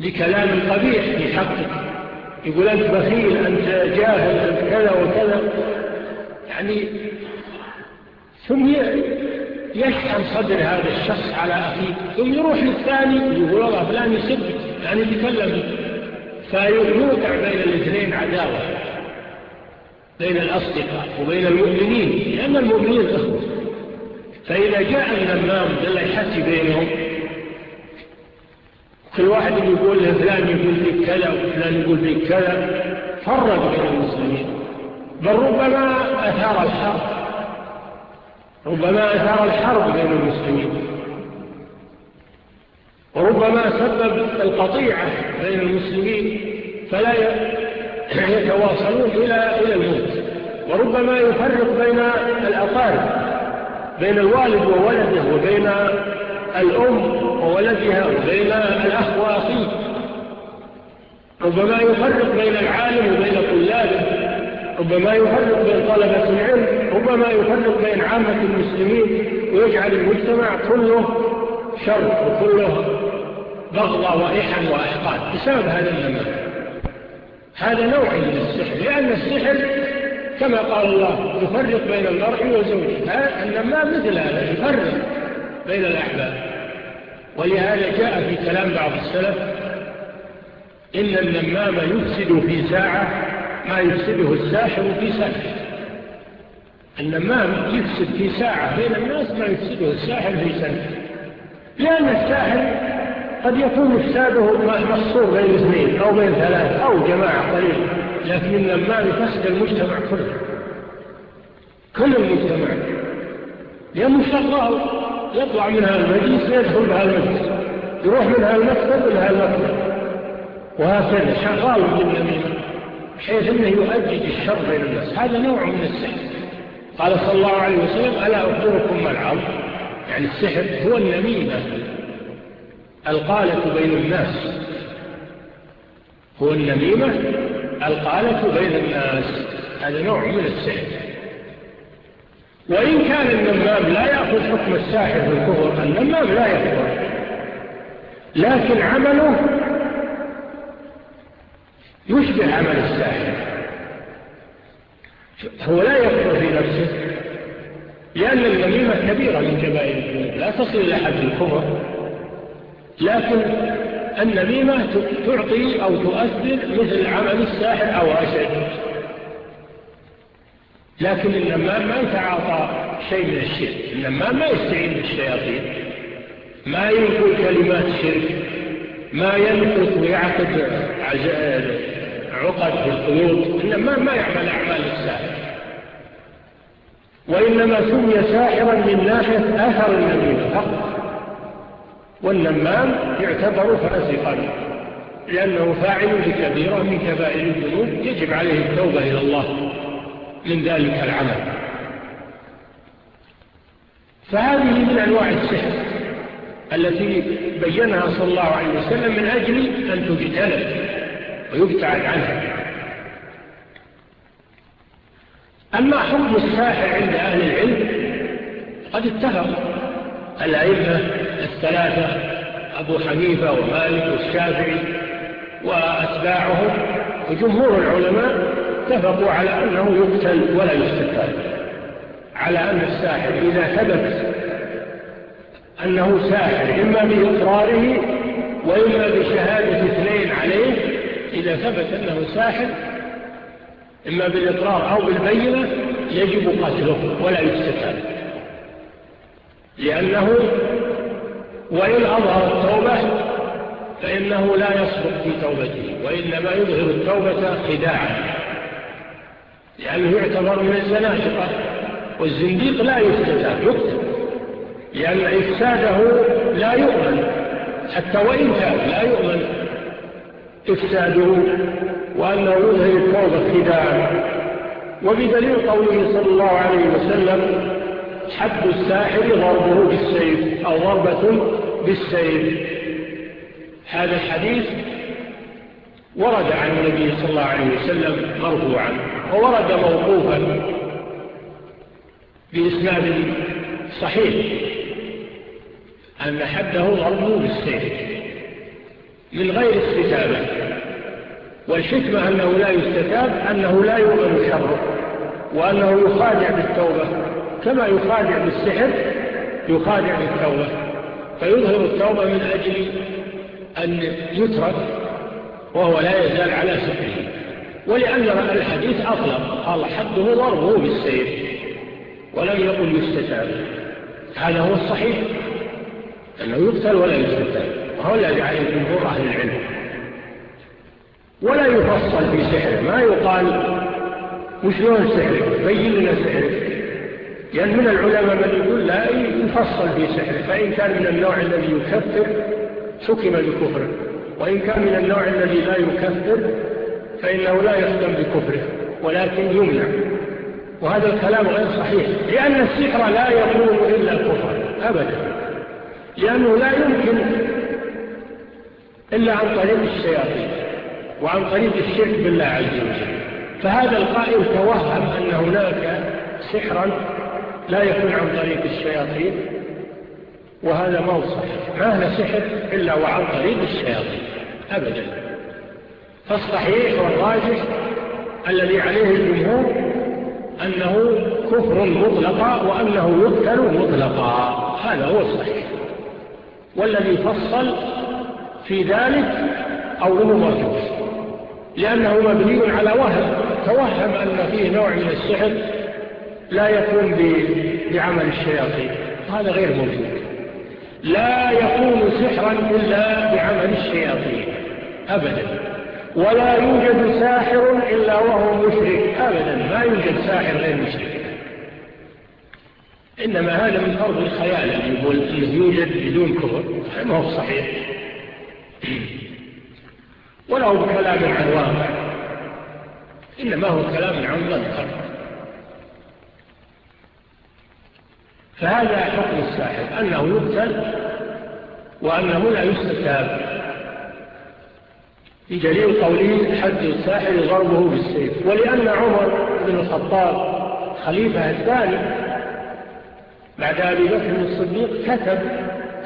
بكلام قبيح في حقك يقول أنت بخيل أنت جاهل أنت كذا وكذا. يعني ثم يشحن صدر هذا الشخص على أخيه ثم يروح للثاني يقول الله فلان يسبك يعني يتكلم فيوقع بين الاثنين عداوة بين الأصدقاء وبين المؤمنين لأن المؤمنين أخوة. فإذا جاء النمام جل يحسي بينهم كل واحد يقول له فلان يقول لك كذا وفلان يقول لك كذا فرق بين المسلمين. بل ربما أثار الحرب ربما أثار الحرب بين المسلمين. وربما سبب القطيعة بين المسلمين فلا [clears throat] يتواصلون إلى إلى الموت. وربما يفرق بين الأقارب بين الوالد وولده وبين الأم وولدها وبين الأخ وأخيه. ربما يفرق بين العالم وبين طلابه. ربما يفرق بين طلبة العلم. ربما يفرق بين عامة المسلمين. ويجعل المجتمع كله شر وكله بغض وريحا وأحقاد بسبب هذا النمر هذا نوع من السحر لأن السحر كما قال الله يفرق بين المرء وزوجه. النمام مثل هذا يفرق بين الأحباب. ولهذا جاء في كلام بعض السلف إن النمام يفسد في ساعة ما يفسده الساحر في سنة النمام يفسد في ساعة بين الناس ما يفسده الساحر في ساعة. لأن الساحر قد يكون إفساده مصور بين اثنين أو بين ثلاثة أو جماعة قليلة لكن لما يفسد المجتمع كله. كل المجتمع. لأنه شغال يطلع من هذا المجلس يدخل بها المجلس. يروح من هذا المكتب إلى هذا المكتب. وهكذا. شغال بالنميمة بحيث أنه يؤجج الشر بين الناس. هذا نوع من السحر. قال صلى الله عليه وسلم ألا أخبركم ما العرض؟ يعني السحر هو النميمة. القالة بين الناس. هو النميمة القالة بين الناس. هذا نوع من السحر. وإن كان النمام لا يأخذ حكم الساحر في الكفر النمام لا يكفر. لكن عمله يشبه عمل الساحر. هو لا يكفر في نفسه لأن النميمة كبيرة من كبائر لا تصل إلى حد الكفر. لكن النميمة تعطي أو تؤثر مثل عمل الساحر أو أشد. لكن النمام ما يتعاطى شيء من الشرك النمام ما يستعين بالشياطين ما ينقل كلمات شرك ما ينقل ويعقد عقد في القيود النمام ما يعمل أعمال الساحر. وإنما سمي ساحرا من ناحية أثر النميمة فقط واللمام يعتبر فاسقا لأنه فاعل لكبيرة من كبائر الذنوب يجب عليه التوبة إلى الله من ذلك العمل. فهذه من أنواع السحر التي بيّنها صلى الله عليه وسلم من أجل أن تجتنب ويبتعد عنها. أما حكم الساحر عند أهل العلم قد اتفق الأئمة الثلاثة أبو حنيفة ومالك والشافعي وأتباعهم وجمهور العلماء اتفقوا على أنه يقتل ولا يستفاد على أن الساحر إذا ثبت أنه ساحر إما بإقراره وإما بشهادة اثنين عليه إذا ثبت أنه ساحر إما بالإقرار أو بالبينة يجب قتله ولا يستفاد لأنه وإن أظهر التوبة فإنه لا يصدق في توبته وإنما يظهر التوبة خداعا. لأنه يعتبر من الزناشقة والزنديق لا يفتد يكتب لأن إفساده لا يؤمن. حتى وإن كان لا يؤمن إفساده وأنه يظهر التوبة خداعا. وبدليل قوله صلى الله عليه وسلم حد الساحر ضربه بالسيف. أو ضربة بالسيف هذا الحديث ورد عن النبي صلى الله عليه وسلم مرفوعا وورد موقوفا بإسلام صحيح أن حده ضربه بالسيف من غير استتابة والحكمة أنه لا يستتاب أنه لا يؤمن الشر وأنه يخادع بالتوبة كما يخادع بالسحر يخادع بالتوبة فيظهر التوبة من أجل أن يترك وهو لا يزال على سفره. ولأن الحديث أطلق قال حده ضربه بالسيف ولم يقل يستتاب. هذا هو الصحيح. أنه يقتل ولا يستتاب. وهو الذي عليه جمهور أهل العلم. ولا يفصل في سحره. ما يقال وشلون سحرك بين لنا سحر لأن من العلماء من يقول لا يفصل في سحره فإن كان من النوع الذي يكفر سكم بكفره وإن كان من النوع الذي لا يكفر فإنه لا يختم بكفره ولكن يمنع. وهذا الكلام غير صحيح لأن السحر لا يقوم إلا الكفر أبدا. لأنه لا يمكن إلا عن طريق الشياطين وعن طريق الشرك بالله عز وجل. فهذا القائل توهم أن هناك سحرا لا يكون عن طريق الشياطين وهذا ما هو صحيح. ما هنا سحر إلا وعن طريق الشياطين أبدا. فالصحيح والراجح الذي عليه الجمهور أنه كفر مطلقا وأنه يبتل مطلقا. هذا هو الصحيح. والذي فصل في ذلك قوله مرجوح لأنه مبني على وهم توهم أن فيه نوع من السحر لا يكون بعمل الشياطين. هذا غير موجود لا يكون سحرا إلا بعمل الشياطين. أبدا. ولا يوجد ساحر إلا وهو مشرك. أبدا. ما يوجد ساحر غير مشرك. إنما هذا من أرض الخيال الذي يوجد بدون كفر. ما هو صحيح. ولا هو كلام عن واقع. إنما هو كلام عن منطق فهذا حكم الساحر أنه يقتل وأنه لا يستتاب. بدليل قوله حد الساحر ضربه بالسيف. ولأن عمر بن الخطاب خليفة الثاني بعد أبي بكر الصديق كتب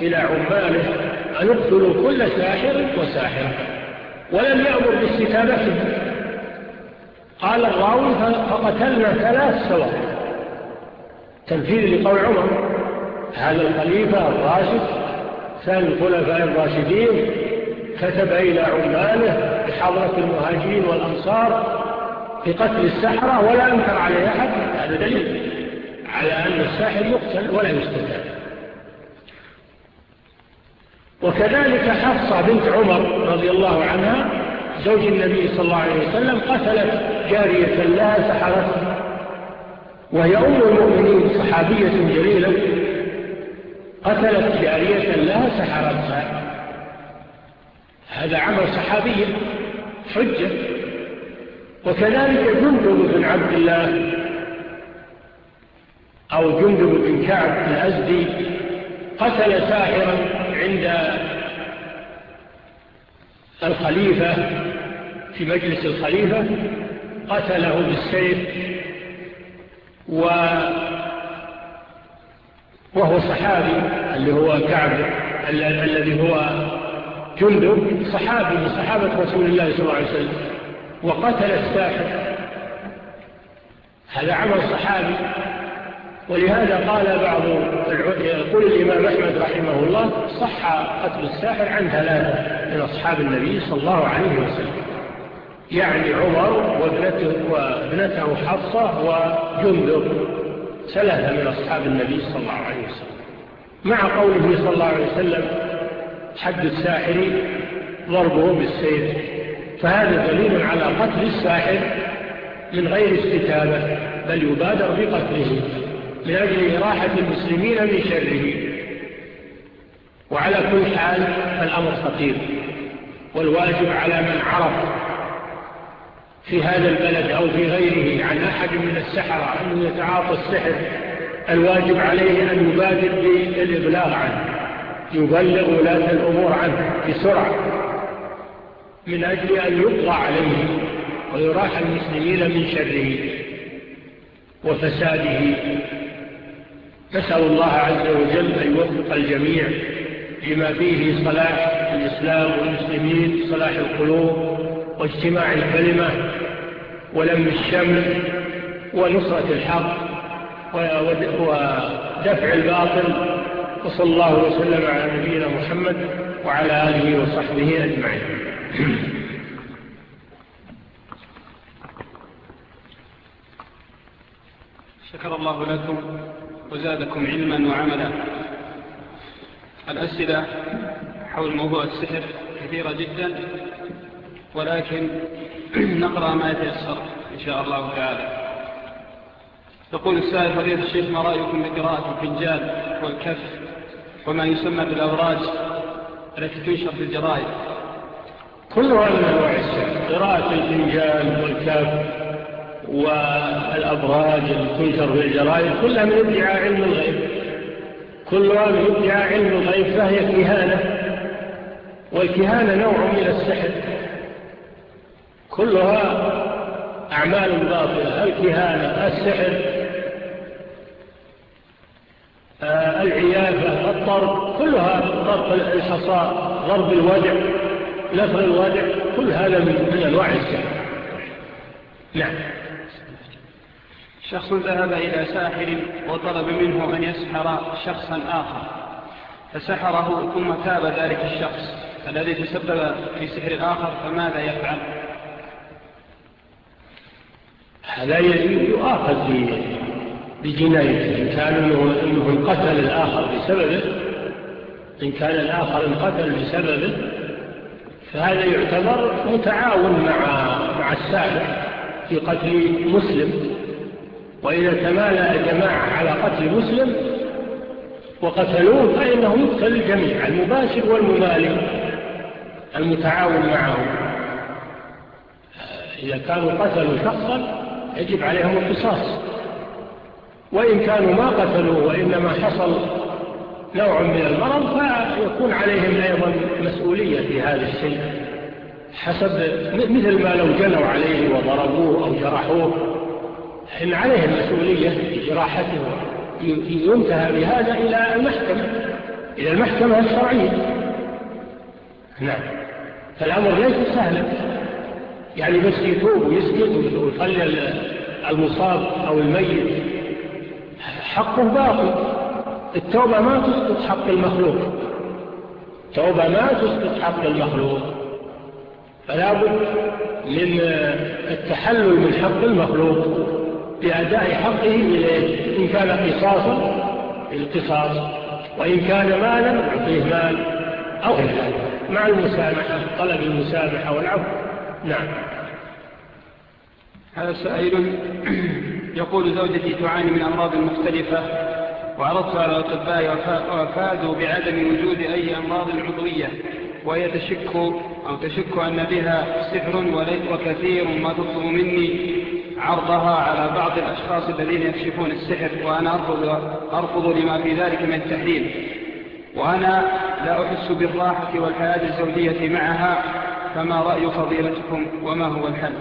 إلى عماله أن يقتلوا كل ساحر وساحرة ولم يأمر باستتابته قال الراوي فقتلنا ثلاث سواحر. تنفيذ لقول عمر هذا الخليفة الراشد ثاني الخلفاء الراشدين كتب إلى عماله بحضرة المهاجرين والأنصار بقتل السحرة ولا أنكر عليه أحد هذا دليل على أن الساحر يقتل ولا يستدان وكذلك حفصة بنت عمر رضي الله عنها زوج النبي صلى الله عليه وسلم قتلت جارية لها سحرتها وهي أم المؤمنين صحابية جليلة قتلت جارية لها سحرتها هذا عمل صحابي حجة. وكذلك جندب بن عبد الله أو جندب بن كعب الأزدي قتل ساحرا عند الخليفة في مجلس الخليفة. قتله بالسيف و وهو صحابي اللي هو كعب الذي هو جندب صحابي من صحابة رسول الله صلى الله عليه وسلم. وقتل الساحر. هذا عمل صحابي. ولهذا قال بعض قل الإمام أحمد رحمه الله صح قتل الساحر عن ثلاثة من أصحاب النبي صلى الله عليه وسلم. يعني عمر وابنته, وابنته حصة وجندر ثلاثة من أصحاب النبي صلى الله عليه وسلم. مع قوله صلى الله عليه وسلم حد الساحر ضربه بالسيف. فهذا دليل على قتل الساحر من غير استتابة بل يبادر بقتله من أجل إراحة المسلمين من شره. وعلى كل حال فالأمر خطير والواجب على من عرف في هذا البلد أو في غيره عن أحد من السحرة أنه يتعاطى السحر الواجب عليه أن يبادر بالإبلاغ عنه يبلغ ولاة الأمور عنه بسرعة من أجل أن يبقى عليه ويراح المسلمين من شره وفساده. نسأل الله عز وجل أن يوفق الجميع لما فيه صلاح الإسلام والمسلمين صلاح القلوب واجتماع الكلمة ولم الشمل ونصرة الحق ودفع الباطل وصلى الله وسلم على نبينا محمد وعلى آله وصحبه أجمعين. شكر الله لكم وزادكم علما وعملا. الأسئلة حول موضوع السحر كثيرة جدا. ولكن [clears throat] نقرأ ما يتيسر إن شاء الله تعالى. يقول السائل فضيلة الشيخ ما رأيكم بقراءة الفنجان والكف وما يسمى بالأوراج التي تنشر في الجرائد؟ كلها من أنواع قراءة الفنجان والكف والأبراج التي تنشر في الجرائد كلها من ادعاء علم الغيب. كلها من ادعاء علم الغيب فهي كهانة. والكهانة نوع من السحر. كلها أعمال باطلة. الكهانة السحر آه، العيافة الطرد كلها طرد الحصاء ضرب الودع لفر الودع كل هذا من أنواع السحر. نعم. شخص ذهب إلى ساحر وطلب منه أن يسحر شخصا آخر فسحره ثم تاب ذلك الشخص الذي تسبب في سحر الآخر فماذا يفعل؟ لا يؤاخذ بجنايته إن كان أنه قتل الآخر بسببه. إن كان الآخر انقتل بسببه فهذا يعتبر متعاون مع, مع السابق في قتل مسلم. وإذا تمالأ جماعة على قتل مسلم وقتلوه فإنه يقتل الجميع المباشر والممالي المتعاون معه. إذا كانوا قتلوا شخصا يجب عليهم القصاص. وإن كانوا ما قتلوا وإنما حصل نوع من المرض فيكون عليهم أيضا مسؤولية في هذا الشيء. حسب مثل ما لو جنوا عليه وضربوه أو جرحوه إن عليهم مسؤولية جراحته ينتهى بهذا إلى المحكمة إلى المحكمة الشرعية. نعم. فالأمر ليس سهلا. يعني بس يتوب ويسكت ويخلي المصاب أو الميت. حقه باطل. التوبة ما تسقط حق المخلوق. التوبة ما تسقط حق المخلوق. فلا بد من التحلل من حق المخلوق بأداء حقه إليه. إن كان قصاصا القصاص وإن كان مالا أعطيه مال. أو غير ذلك مع المسامحة طلب المسامحة والعفو. نعم. هذا سائل [clears throat] يقول زوجتي تعاني من أمراض مختلفة وعرضت على الأطباء وفادوا بعدم وجود أي أمراض عضوية وهي تشك أو تشك أن بها سحر وكثير ما تطلب مني عرضها على بعض الأشخاص الذين يكشفون السحر وأنا أرفض, أرفض لما في ذلك من التحليل وأنا لا أحس بالراحة والحياة الزوجية معها فما رأي فضيلتكم وما هو الحل؟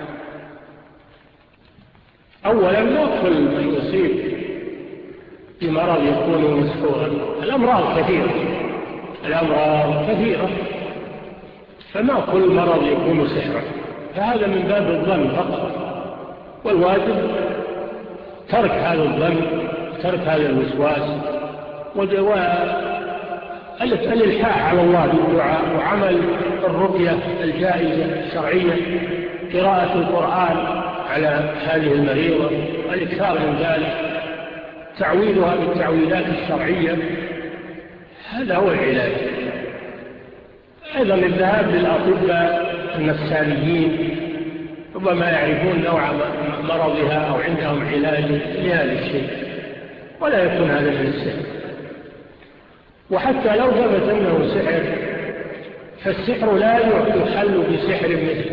أولا لا كل من يصيب بمرض يكون مسحورا الأمراض كثيرة. الأمراض كثيرة. فما كل مرض يكون سحرا. فهذا من باب الظن فقط. والواجب ترك هذا الظن ترك هذا الوسواس وجواب الإلحاح على الله بالدعاء وعمل الرقية الجائزة الشرعية قراءة القرآن على هذه المريضة والإكثار من ذلك تعويلها بالتعويلات الشرعية. هذا هو العلاج. أيضا الذهاب للأطباء النفسانيين ربما يعرفون نوع مرضها أو عندهم علاج لهذا الشيء ولا يكون هذا من السهل. وحتى لو ثبت أنه سحر فالسحر لا يحل بسحر مثل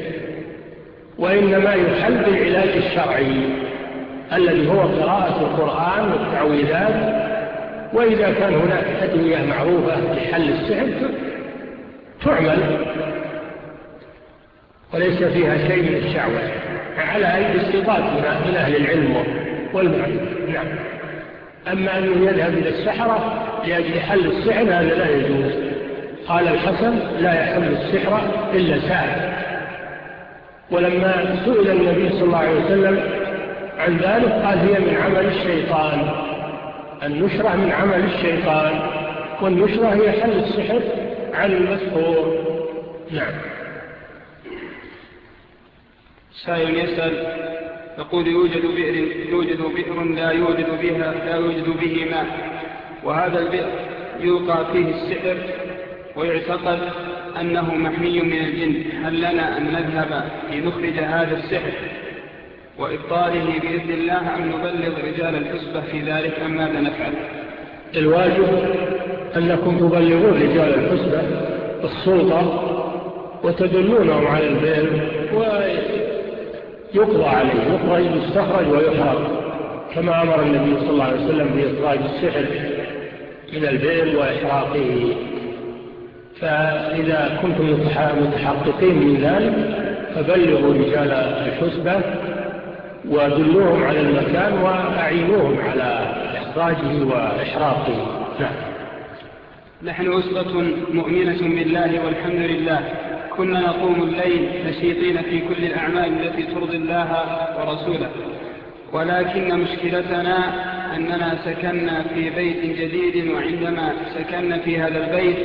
وإنما يحل بالعلاج الشرعي الذي هو قراءة القرآن والتعويذات وإذا كان هناك أدوية معروفة لحل السحر تعمل وليس فيها شيء من الشعوة على أي استطاعة من أهل العلم والمعلم نعم. أما أنه يذهب إلى السحرة لأجل حل السحر هذا لا يجوز. قال الحسن لا يحل السحر إلا ساعد ولما سئل النبي صلى الله عليه وسلم عن ذلك قال هي من عمل الشيطان. النشرة من عمل الشيطان. والنشرة هي حل السحر عن المسحور. نعم. سائل يسأل يقول يوجد بئر, يوجد بئر لا يوجد بها لا يوجد به ماء. وهذا البئر يوقع فيه السحر ويعتقد أنه محمي من الجن. هل لنا أن نذهب لنخرج هذا السحر وإبطاله بإذن الله أن نبلغ رجال الحسبة في ذلك؟ أم ماذا نفعل؟ الواجب أنكم تبلغون رجال الحسبة السلطة وتدلونهم على البيل ويقضى عليه يقضى يستخرج ويحرق كما أمر النبي صلى الله عليه وسلم بإخراج السحر. من البئر وإحراقه فإذا كنتم متحققين من ذلك فبلغوا رجال الحسبة ودلوهم على المكان وأعينوهم على إخراجه وإحراقه. نعم. نحن أسرة مؤمنة بالله والحمد لله. كنا نقوم الليل نشيطين في كل الأعمال التي ترضي الله ورسوله. ولكن مشكلتنا أننا سكننا في بيت جديد وعندما سكننا في هذا البيت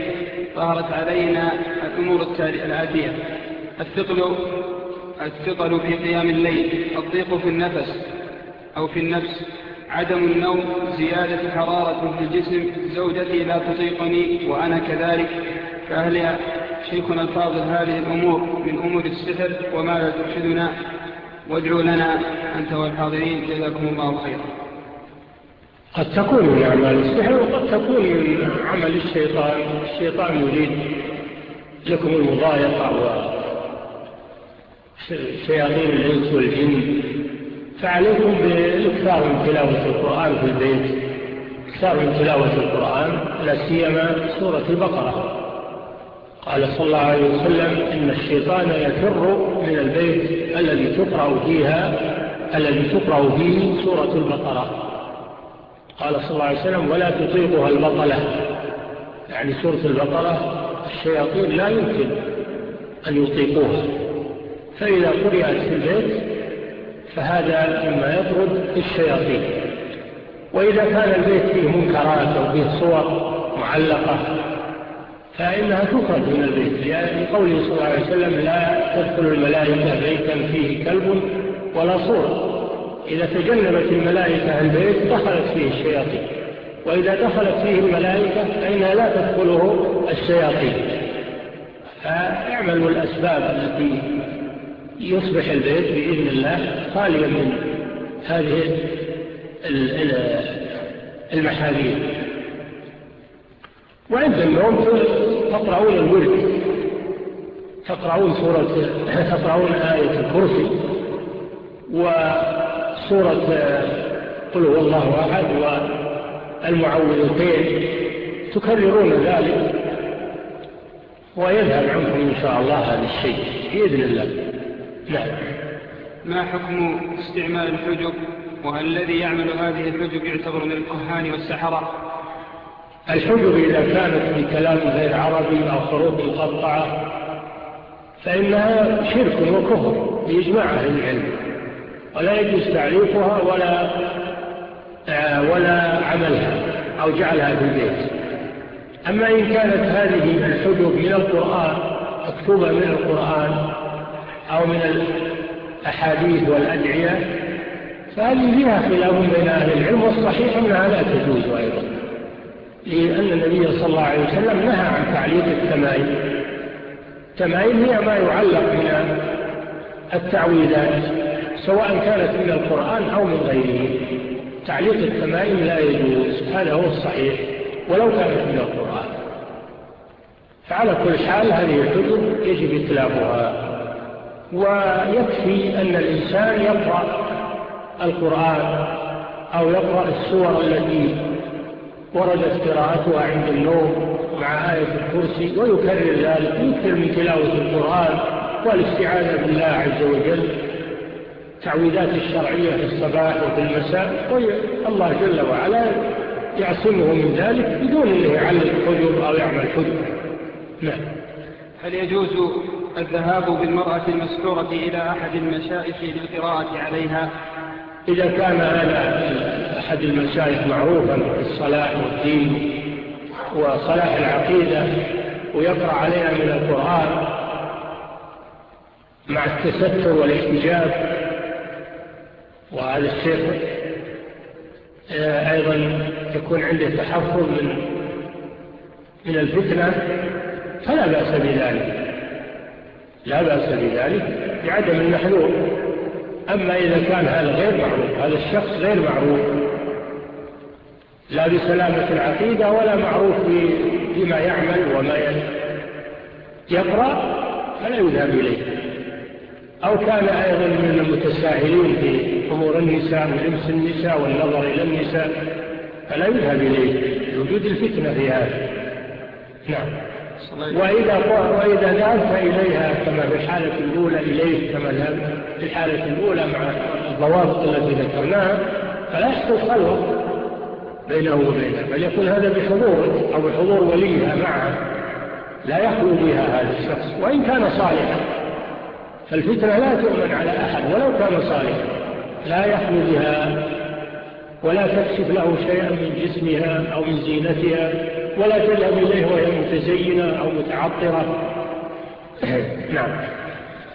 ظهرت علينا الأمور الآتية الثقل الثقل في قيام الليل الضيق في النفس أو في النفس عدم النوم زيادة حرارة في الجسم زوجتي لا تطيقني وأنا كذلك. فأهلها شيخنا الفاضل هذه الأمور من أمور السحر وما لا ترشدنا؟ وادعوا لنا أنت والحاضرين. جزاكم الله خيرا. قد تكون من أعمال السحر وقد تكون من عمل الشيطان الشيطان يريد لكم المضايقة وشياطين الإنس والجن. فعليكم بالإكثار من تلاوة القرآن في البيت. إكثار من تلاوة القرآن لسيما سورة البقرة. قال صلى الله عليه وسلم إن الشيطان يفر من البيت الذي تقرأ فيها الذي تقرأ فيه سورة البقرة. قال صلى الله عليه وسلم ولا تطيقها البطلة. يعني سورة البطلة الشياطين لا يمكن أن يطيقوها. فإذا قرأت في البيت فهذا مما يطرد الشياطين. وإذا كان البيت فيه منكرات أو فيه صور معلقة فإنها تخرج من البيت. لقوله صلى الله عليه وسلم لا تدخل الملائكة بيتا فيه كلب ولا صورة إذا تجنبت الملائكة البيت دخلت فيه الشياطين. وإذا دخلت فيه الملائكة فإنها لا تدخله الشياطين. فاعملوا الأسباب التي يصبح البيت بإذن الله خاليا من هذه المحاذير. وعند النوم تقرؤون الورد. تقرؤون سورة تقرؤون آية الكرسي. و سورة قل هو الله أحد والمعوذتين تكررون ذلك ويذهب عنكم إن شاء الله هذا الشيء بإذن الله. نعم. ما حكم استعمال الحجب؟ وهل الذي يعمل هذه الحجب يعتبر من الكهان والسحرة. الحجب إذا كانت بكلام غير عربي أو خروط مقطعة فإنها شرك وكفر بإجماع أهل العلم. ولا يجوز تعريفها ولا آه، ولا عملها أو جعلها في البيت. أما إن كانت هذه الحدود من القرآن مكتوبة من القرآن أو من الأحاديث والأدعية فهذه فيها خلاف بين أهل العلم والصحيح أنها لا تجوز أيضا لأن النبي صلى الله عليه وسلم نهى عن تعليق التمائل التمائل هي ما يعلق من التعويذات. سواء كانت من القرآن أو من غيره. تعليق التمائم لا يجوز هذا هو الصحيح ولو كانت من القرآن. فعلى كل حال هذه الحجر يجب إتلافها. ويكفي أن الإنسان يقرأ القرآن أو يقرأ السور التي وردت قراءتها عند النوم مع آية الكرسي ويكرر ذلك يكثر من تلاوة القرآن والاستعاذة بالله عز وجل. التعويذات الشرعية في الصباح وفي المساء. طيب الله جل وعلا يعصمه من ذلك بدون أنه يعلم حجر أو يعمل حجر نعم. هل يجوز الذهاب بالمرأة المسحورة إلى أحد المشائخ للقراءة عليها؟ إذا كان هذا أحد المشايخ معروفا بالصلاح والدين وصلاح العقيدة ويقرأ عليها من القرآن مع التستر والاحتجاب وعلى السر آه، أيضا يكون عنده تحفظ من من الفتنة فلا بأس بذلك. لا بأس بذلك بعدم المحذور أما إذا كان هذا غير معروف هذا الشخص غير معروف لا بسلامة العقيدة ولا معروف بما يعمل وما يقرأ فلا يذهب إليه. أو كان أيضا من المتساهلين في أمور النساء ولمس النساء والنظر إلى النساء فلا يذهب إليه لوجود الفتنة في هذا. نعم. وإذا, وإذا ذهبت إليها كما في الحالة الأولى إليه كما ذهب في الحالة الأولى مع الضوابط التي ذكرناها فلا يحصل خلوة بينه وبينها بل يكون هذا بحضور أو بحضور وليها معه لا يخلو بها هذا الشخص وإن كان صالحا. فالفترة لا تؤمن على أحد ولو كان صالحا. لا يحمي بها ولا تكشف له شيئا من جسمها أو من زينتها ولا تذهب إليه وهي متزينة أو متعطرة. [coughs] نعم.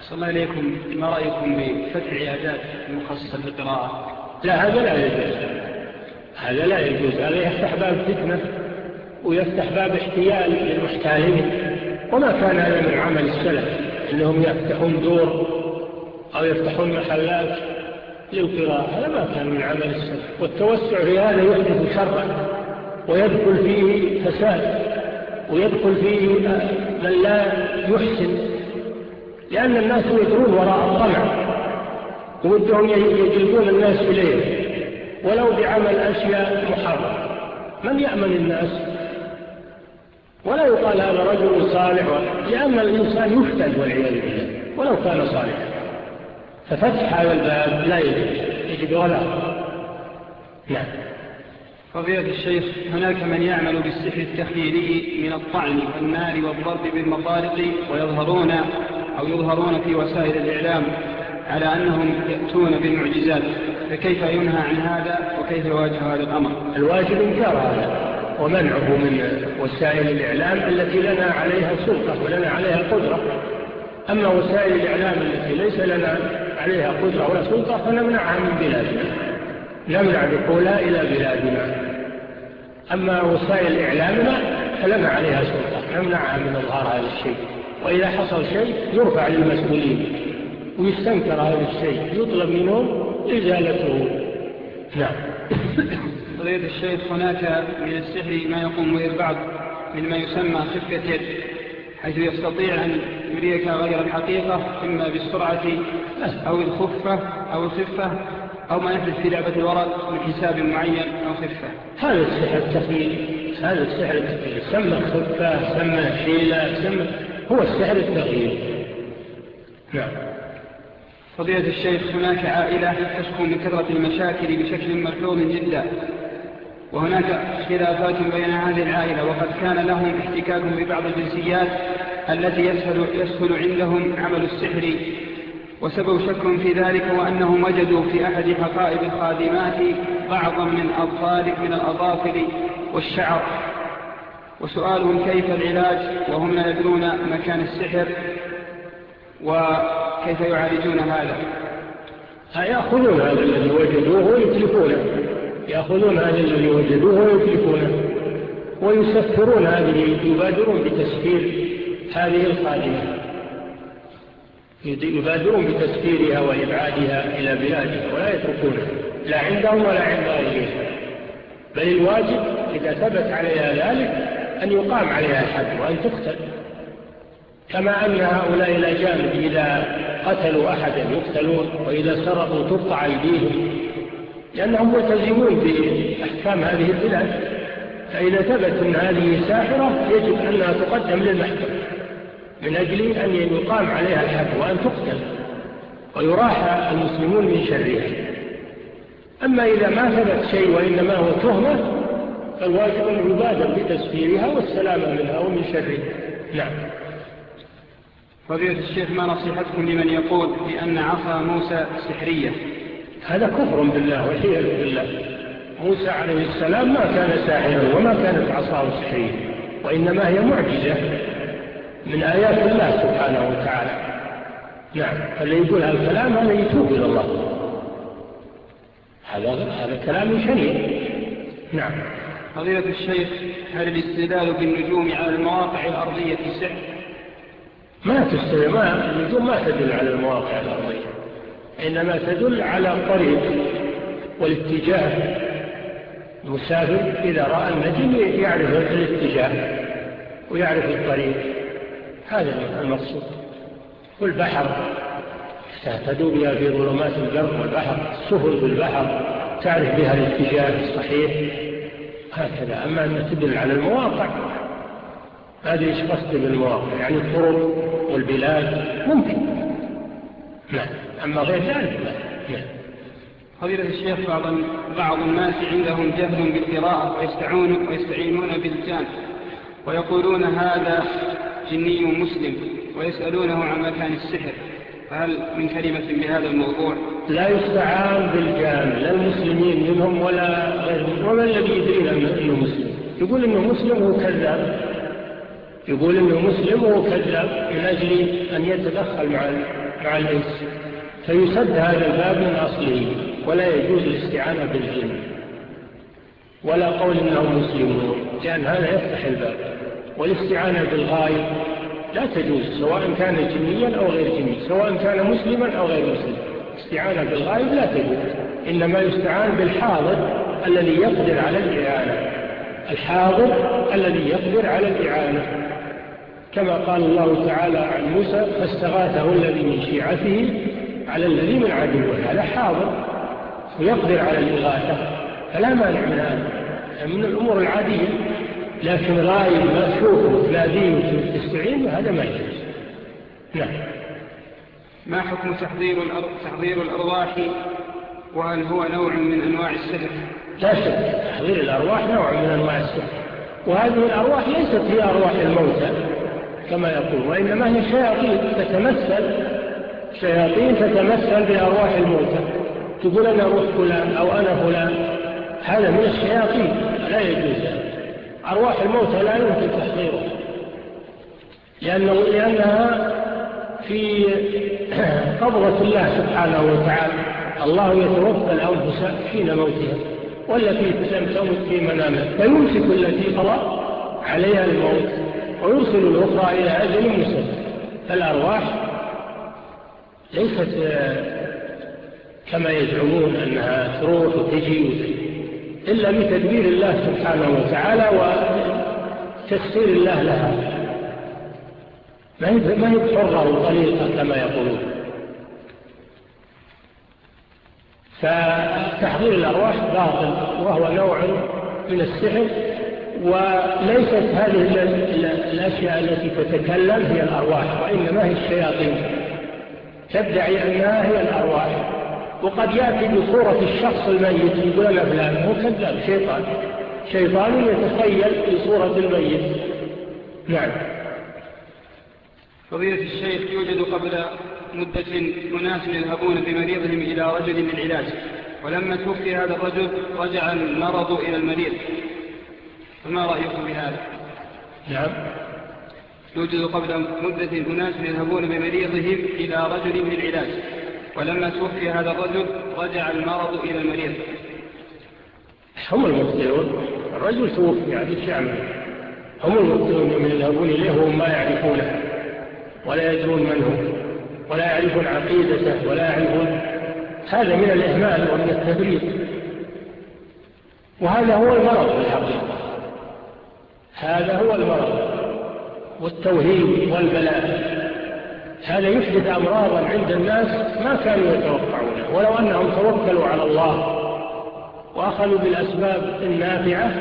صلى الله عليكم. ما رأيكم بفتح عيادات مخصصة للقراءة؟ لا هذا لا يجوز. هذا لا يجوز. هذا يفتح باب فتنة ويفتح باب احتيال للمحتالين وما كان هذا من عمل السلف. أنهم يفتحون دور أو يفتحون محلات للقراءة هذا ما كان من عمل السلف. والتوسع في هذا يحدث شرعا ويدخل فيه فساد ويدخل فيه من لا يحسن لأن الناس يدرون وراء الطمع ودهم يجلبون الناس إليه. ولو بعمل أشياء محرمة من يأمن الناس؟ ولا يقال هذا رجل صالح. لأن الإنسان يفتن والعياذ بالله ولو كان صالحا. ففتح هذا الباب لا يجب يجب ولا. نعم. فضيلة الشيخ هناك من يعمل بالسحر التخييلي من الطعن والنار والضرب بالمطارق ويظهرون أو يظهرون في وسائل الإعلام على أنهم يأتون بالمعجزات. فكيف ينهى عن هذا؟ وكيف يواجه هذا الأمر؟ الواجب إنكار هذا. ومنعه من وسائل الإعلام التي لنا عليها سلطة ولنا عليها قدرة. أما وسائل الإعلام التي ليس لنا عليها قدرة ولا سلطة فنمنعها من بلادنا. نمنع دخولها إلى بلادنا. أما وسائل إعلامنا فلنا عليها سلطة نمنعها من إظهار هذا الشيء. وإذا حصل شيء يرفع للمسؤولين ويستنكر هذا الشيء يطلب منهم إزالته. نعم. فضيلة الشيخ هناك من السحر ما يقوم به البعض من ما يسمى خفة يد حيث يستطيع أن يريك غير الحقيقة إما بالسرعة أو الخفة أو الخفة أو ما يحدث في لعبة الورق من حساب معين أو خفة. هذا السحر التخيل هذا السحر التخيل سمى الخفة سمى الحيلة سمى هو السحر التخيل نعم. فضيلة الشيخ هناك عائلة تشكو من كثرة المشاكل بشكل مرحوم جدا. وهناك خلافات بين هذه العائلة وقد كان لهم احتكاك ببعض الجنسيات التي يسهل, يسهل عندهم عمل السحر وسبب شك في ذلك وأنهم وجدوا في أحد حقائب الخادمات بعضا من أبطال من الأظافر والشعر. وسؤالهم كيف العلاج؟ وهم لا يدرون مكان السحر وكيف يعالجون هذا. فيأخذون هذا الذي وجدوه ويتلفونه يأخذون هذا الذي وجدوه ويتركونه ويسفرون هذه يبادرون بتسفير هذه القادمة. يبادرون بتسفيرها وإبعادها إلى بلادها ولا يتركونها لا عندهم ولا عند غيرها بل الواجب إذا ثبت عليها ذلك أن يقام عليها الحد وأن تقتل. كما أن هؤلاء الأجانب إذا قتلوا أحدا يقتلون وإذا سرقوا تقطع أيديهم لأنهم ملتزمون بأحكام هذه البلاد. فإذا ثبت أن هذه ساحرة يجب أنها تقدم للمحكمة. من أجل أن يقام عليها الحق وأن تقتل ويراح المسلمون من شرها. أما إذا ما ثبت شيء وإنما هو تهمة فالواجب أن بتسفيرها والسلامة منها ومن شرها. نعم. فضيلة الشيخ ما نصيحتكم لمن يقول بأن عصا موسى سحرية؟ هذا كفر بالله والعياذ بالله. موسى عليه السلام ما كان ساحرا وما كانت عصاه سحرية وإنما هي معجزة من آيات الله سبحانه وتعالى. نعم فاللي يقول هالكلام هذا يتوب إلى الله. هذا هذا كلام شنيع. نعم. فضيلة الشيخ هل الاستدلال بالنجوم على المواقع الأرضية سحر؟ ما تستدل ما النجوم ما تدل على المواقع الأرضية. إنما تدل على الطريق والاتجاه المسافر إذا رأى النجم يعرف الاتجاه ويعرف الطريق. هذا المقصود. والبحر تهتدوا بها في ظلمات البر والبحر سهل بالبحر تعرف بها الاتجاه الصحيح. هكذا. أما أن تدل على المواقع هذا إيش قصد بالمواقع؟ يعني الطرق والبلاد ممكن. نعم أما غير ذلك لا نعم فضيلة الشيخ بعض بعض الناس عندهم جهل بالقراءة ويستعون ويستعينون بالجان ويقولون هذا جني مسلم ويسألونه عن مكان السحر. فهل من كلمة بهذا الموضوع؟ لا يستعان بالجان لا المسلمين منهم ولا غيرهم وما الذي يدري أنه مسلم. يقول أنه مسلم هو كذاب. يقول أنه مسلم وكذاب كذاب من أجل أن يتدخل مع مع الإنس فيسد هذا الباب من أصله ولا يجوز الاستعانة بالجن. ولا قول إنه مسلمون لأن هذا يفتح الباب. والاستعانة بالغائب لا تجوز سواء كان جنيا أو غير جني سواء كان مسلما أو غير مسلم. استعانة بالغائب لا تجوز إنما يستعان بالحاضر الذي يقدر على الإعانة. الحاضر الذي يقدر على الإعانة. كما قال الله تعالى عن موسى فاستغاثه الذي من شيعته على الذي من عدوه هذا حاضر ويقدر على الإغاثة فلا مانع من هذا. يعني من الأمور العادية لكن رأي لا دين تستعين هذا ما يجوز. نعم. ما حكم تحضير الأرض تحضير الأرواح وهل هو نوع من أنواع السحر؟ لا شك. تحضير الأرواح نوع من أنواع السحر. وهذه الأرواح ليست هي أرواح الموتى. كما يقول وإنما هي شياطين تتمثل شياطين تتمثل بأرواح الموتى. تقول أنا روح فلان أو أنا فلان. هذا من الشياطين لا يجوز. أرواح الموتى لا يمكن تحقيرها. لأنه لأنها في [clears throat] قبضة الله سبحانه وتعالى. الله يتوفى الأنفس حين موتها. والتي لم تمت في منامها. فيمسك التي قضى عليها الموت. ويرسل الأخرى إلى أجل مسمى. فالأرواح ليست آه، كما يزعمون أنها تروح وتجي إلا بتدبير الله سبحانه وتعالى وتسخير الله لها. ما هي حرة وطليقة كما يقولون. فتحضير الأرواح باطل وهو نوع من السحر. وليست هذه الأشياء التي تتكلم هي الأرواح وإنما هي الشياطين. تدعي أنها هي الأرواح. وقد يأتي بصورة الشخص الميت يقول أنا فلان هو كذاب شيطان. شيطان يتخيل بصورة الميت. نعم. فضيلة الشيخ يوجد قبل مدة أناس يذهبون بمريضهم إلى رجل للعلاج ولما توفي هذا الرجل رجع المرض إلى المريض. فما رأيكم بهذا؟ نعم. يوجد قبل مدة أناس يذهبون بمريضهم إلى رجل من العلاج ولما توفي هذا الرجل رجع المرض إلى المريض. هم المبطلون الرجل توفي يعني شامل هم المبطلون من يذهبون إليه وهم ما يعرفونه ولا يدرون من هو ولا يعرفون عقيدته ولا يعرفون. هذا من الإهمال ومن التفريط وهذا هو المرض في الحقيقة. هذا هو المرض والتوهيم والبلاء. هذا يحدث أمراضا عند الناس ما كانوا يتوقعونه ولو أنهم توكلوا على الله وأخذوا بالأسباب النافعة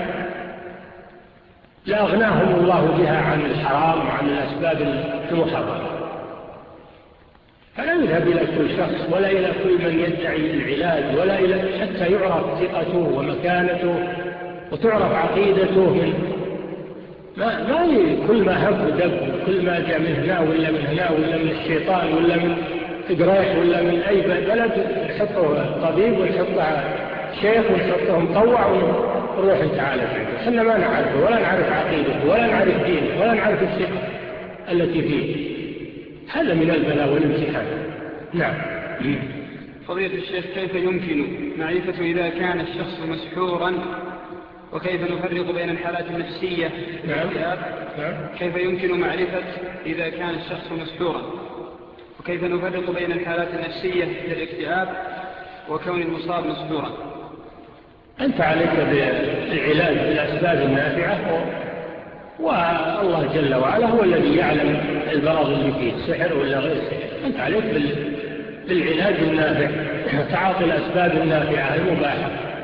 لأغناهم الله بها عن الحرام وعن الأسباب المحرمة. فلا يذهب إلى كل شخص ولا إلى كل من يدعي العلاج ولا إلى حتى يعرف ثقته ومكانته وتعرف عقيدته من ما ما كل ما هب ودب كل ما جاء من هنا ولا من هنا ولا من الشيطان ولا من إقرايح ولا من أي بلد يحطه طبيب ويحطه شيخ ويحطه مطوع ونروح نتعالج عنده إحنا ما نعرفه ولا نعرف عقيدته ولا نعرف دينه ولا نعرف الثقة التي فيه. هذا من البلاء والامتحان. نعم. فضية الشيخ كيف يمكن معرفة إذا كان الشخص مسحورا وكيف نفرق بين الحالات النفسية نعم. نعم. كيف يمكن معرفة إذا كان الشخص مسحورا وكيف نفرق بين الحالات النفسية للاكتئاب وكون المصاب مسحورا أنت عليك بالعلاج بالأسباب النافعة والله جل وعلا هو الذي يعلم البراض اللي فيه سحر ولا غير سحر. أنت عليك بالعلاج النافع تعاطي الأسباب النافعة المباحة.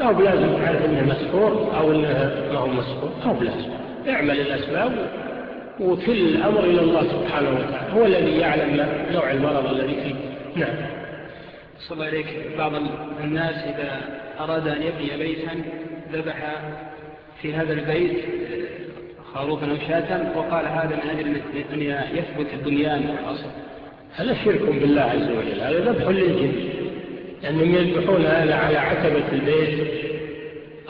أو بلازم تعرف أنه مسحور أو أنه ما هو مسحور أو بلازم اعمل الأسباب وكل الأمر إلى الله سبحانه وتعالى. هو الذي يعلم نوع المرض الذي فيه. نعم. صلى الله عليك بعض الناس إذا أراد أن يبني بيتا ذبح في هذا البيت آه، خروفا أو شاة وقال هذا من أجل أن يثبت البنيان الأصل هذا شرك بالله عز وجل هذا ذبح للجن. لأنهم يذبحون هذا على عتبة البيت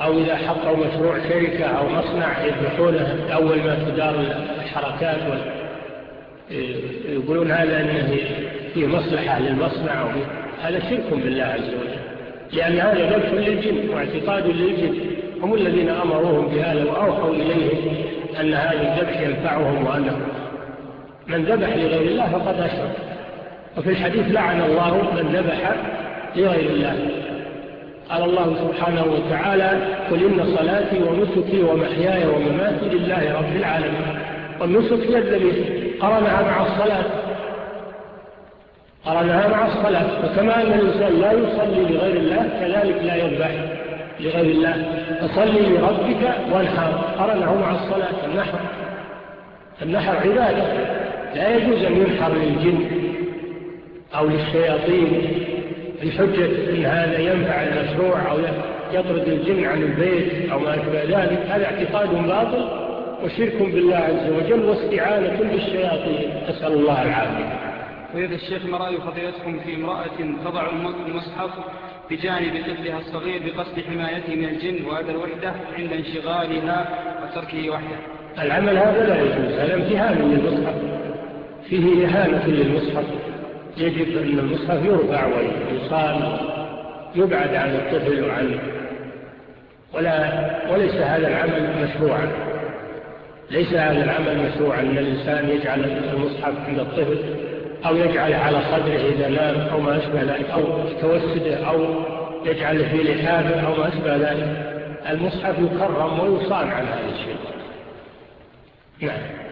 أو إذا حطوا مشروع شركة أو مصنع يذبحونه أول ما تدار الحركات يقولون هذا أنه في مصلحة للمصنع هذا شرك بالله عز وجل. لأن هذا ذبح للجن واعتقاد للجن. هم الذين أمروهم بهذا وأوحوا إليهم أن هذا الذبح ينفعهم وأنه من ذبح لغير الله فقد أشرك. وفي الحديث لعن الله من ذبح لغير الله. قال الله سبحانه وتعالى قل إن صلاتي ونسكي ومحياي ومماتي لله رب العالمين. والنسك هي الذي قرنها مع الصلاة. قرنها مع الصلاة. فكما أن الإنسان لا يصلي لغير الله كذلك لا يذبح لغير الله. فصلي لربك وانحر. قرنه مع الصلاة. النحر. النحر عبادة. لا يجوز أن ينحر للجن أو للشياطين. بحجة أن هذا ينفع المشروع أو يطرد الجن عن البيت أو ما أشبه ذلك هذا اعتقاد باطل وشرك بالله عز وجل واستعانة بالشياطين. أسأل الله العافية. وإذا الشيخ مراي فضيلتكم في امرأة تضع المصحف بجانب طفلها الصغير بقصد حمايته من الجن وهذا الوحدة عند انشغالها وتركه وحده. العمل هذا لا يجوز هذا امتهان للمصحف فيه إهانة للمصحف. يجب أن المصحف يرفع ويصان يبعد عن الطفل وعن ولا وليس هذا العمل مشروعا. ليس هذا العمل مشروعا أن الإنسان يجعل المصحف عند الطفل أو يجعل على صدره إذا نام أو ما أشبه ذلك أو توسده أو يجعل في لحافه أو ما أشبه ذلك. المصحف يكرم ويصان عن هذا الشيء. نعم.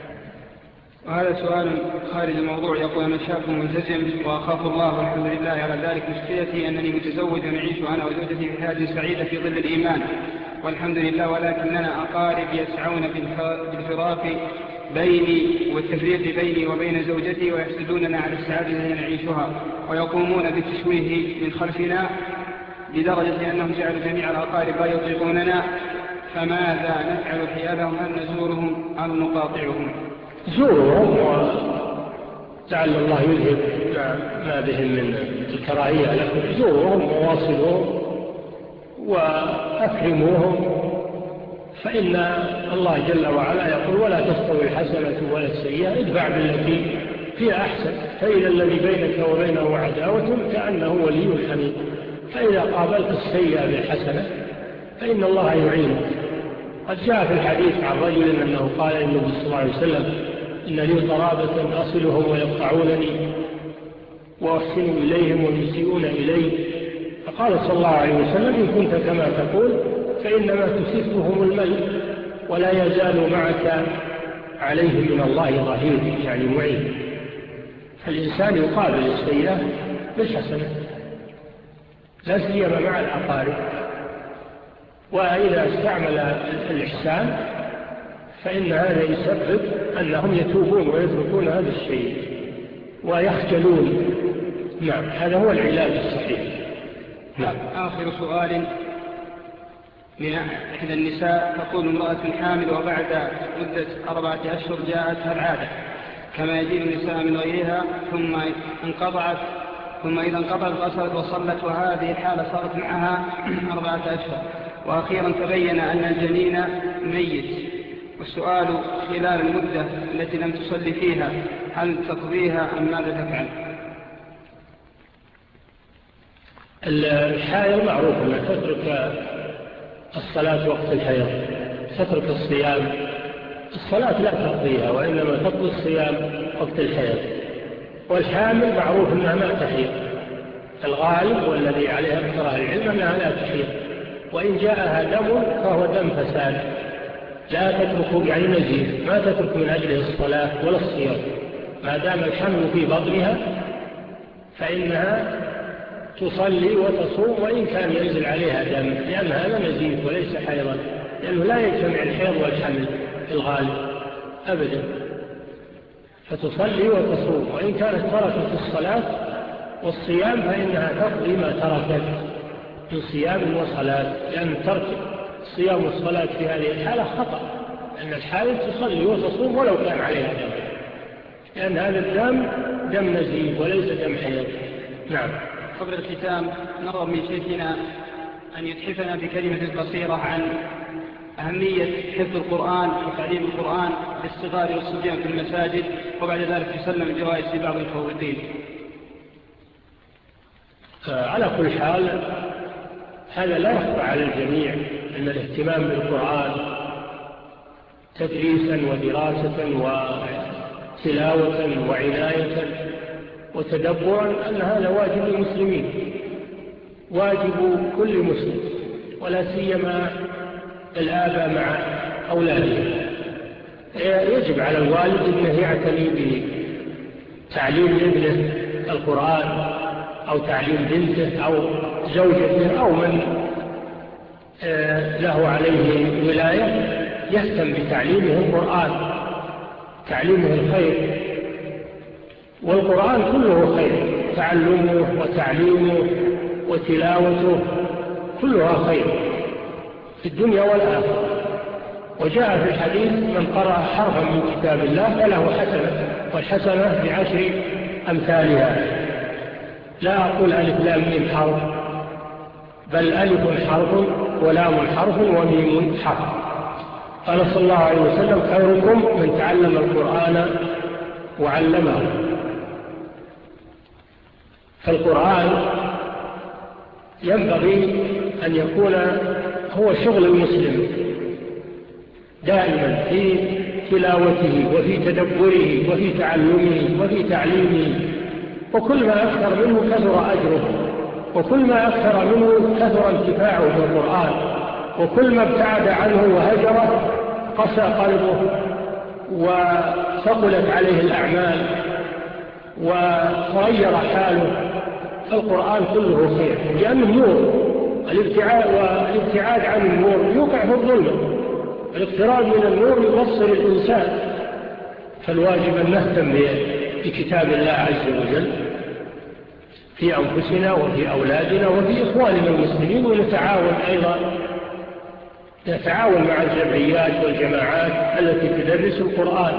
وهذا سؤال خارج الموضوع. يقول أنا شاب ملتزم وأخاف الله والحمد لله على ذلك مشكلتي أنني متزوج ونعيش أنا وزوجتي في حياة سعيدة في ظل الإيمان. والحمد لله ولكننا أقارب يسعون بالفراق بيني والتفريق بيني وبين زوجتي ويحسدوننا على السعادة التي نعيشها ويقومون بالتشويه من خلفنا لدرجة أنهم جعلوا جميع الأقارب لا يطيقوننا. فماذا نفعل حيالهم هل نزورهم أم نقاطعهم؟ زورهم لعل الله يذهب ما بهم من الكراهية لكم. زورهم وواصلوهم وأكرموهم فإن الله جل وعلا يقول ولا تستوي الحسنة ولا السيئة ادفع بالتي هي أحسن. فإذا الذي بينك وبينه عداوة كأنه ولي حميد فإذا قابلت السيئة بالحسنة فإن الله يعينك. قد جاء في الحديث عن رجل أنه قال إنه صلى الله عليه وسلم إن لي قرابة أصلهم ويقطعونني وأحسن إليهم ويسيئون إلي. فقال صلى الله عليه وسلم إن كنت كما تقول فإنما تسفهم الميت ولا يزال معك عليه من الله ظهير يعني معين. فالإنسان يقابل السيئة بالحسنة لا سيما مع الأقارب. وإذا استعمل الإحسان فإن هذا يسبب أنهم يتوبون ويتركون هذا الشيء ويخجلون. نعم هذا هو العلاج الصحيح. نعم. آخر سؤال. من إحدى النساء تقول امرأة حامل وبعد مدة أربعة أشهر جاءتها العادة كما يجيء النساء من غيرها ثم انقطعت ثم إذا انقطعت غسلت وصلت وهذه الحالة صارت معها أربعة أشهر. وأخيرا تبين أن الجنين ميت. والسؤال خلال المدة التي لم تصلي فيها هل تقضيها أم ماذا تفعل؟ الحائر معروف أنك تترك الصلاة وقت الحيض تترك الصيام الصلاة لا تقضيها وإنما تقضي الصيام وقت الحيض. والحامل معروف أنها ما تحيض. الغالب والذي عليها أكثر العلم أنها لا تحيض. وإن جاءها دم فهو دم فساد. لا تترك يعني مزيد ما تترك من أجله الصلاة ولا الصيام. ما دام الحمل في بطنها فإنها تصلي وتصوم وإن كان ينزل عليها دم لأن هذا مزيد وليس حيضا لأنه لا يجتمع الحيض والحمل في الغالب أبدا. فتصلي وتصوم وإن كانت تركت الصلاة والصيام فإنها تقضي ما تركت من صيام وصلاة لأن تركت صيام الصلاة في هذه الحالة خطأ لأن الحالة تصلي وتصوم ولو كان عليها دم. لأن هذا الدم دم نزيف وليس دم حيض. نعم. قبل الختام نرى من شيخنا أن يتحفنا بكلمة بصيرة عن أهمية حفظ القرآن وتعليم القرآن للصغار والصبيان في المساجد وبعد ذلك يسلم جوائز لبعض الفوضين آه، على كل حال هذا لا يخفى على الجميع. أن الاهتمام بالقرآن تدريسا ودراسة وسلاوة وعناية وتدبرا أن هذا واجب المسلمين واجب كل مسلم ولا سيما الآباء مع أولادهم يجب على الوالد أنه يعتني بتعليم ابنه القرآن أو تعليم بنته أو زوجته أو من آه، له عليه ولاية يهتم بتعليمه القرآن تعليمه الخير. والقرآن كله خير تعلمه وتعليمه وتلاوته كلها خير في الدنيا والآخرة. وجاء في الحديث من قرأ حرفا من كتاب الله فله حسنة والحسنة بعشر أمثالها. لا أقول ألف لا من حرف بل ألف حرف ولام حرف وميم حرف قال صلى الله عليه وسلم خيركم من تعلم القرآن وعلمه. فالقرآن ينبغي أن يكون هو شغل المسلم دائما في تلاوته وفي تدبره وفي تعلمه وفي تعليمه وكل ما أكثر منه كثر أجره. وكل ما أكثر منه كثر انتفاعه بالقرآن وكل ما ابتعد عنه وهجره قسى قلبه وثقلت عليه الأعمال وتغير حاله القرآن كله خير لأنه نور الابتعاد, والابتعاد عن النور يوقع في الظلم الاقتراب من النور يبصر الإنسان فالواجب أن نهتم بكتاب الله عز وجل. في أنفسنا وفي أولادنا وفي إخواننا المسلمين ونتعاون أيضا نتعاون مع الجمعيات والجماعات التي تدرس القرآن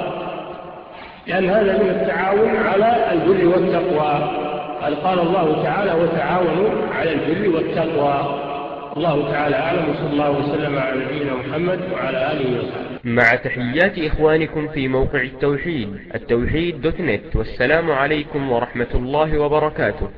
لأن هذا من التعاون على البر والتقوى. قال, قال الله تعالى وتعاونوا على البر والتقوى. الله تعالى أعلم صلى الله وسلم على نبينا محمد وعلى آله وصحبه. مع تحيات إخوانكم في موقع التوحيد التوحيد دوت نت والسلام عليكم ورحمة الله وبركاته.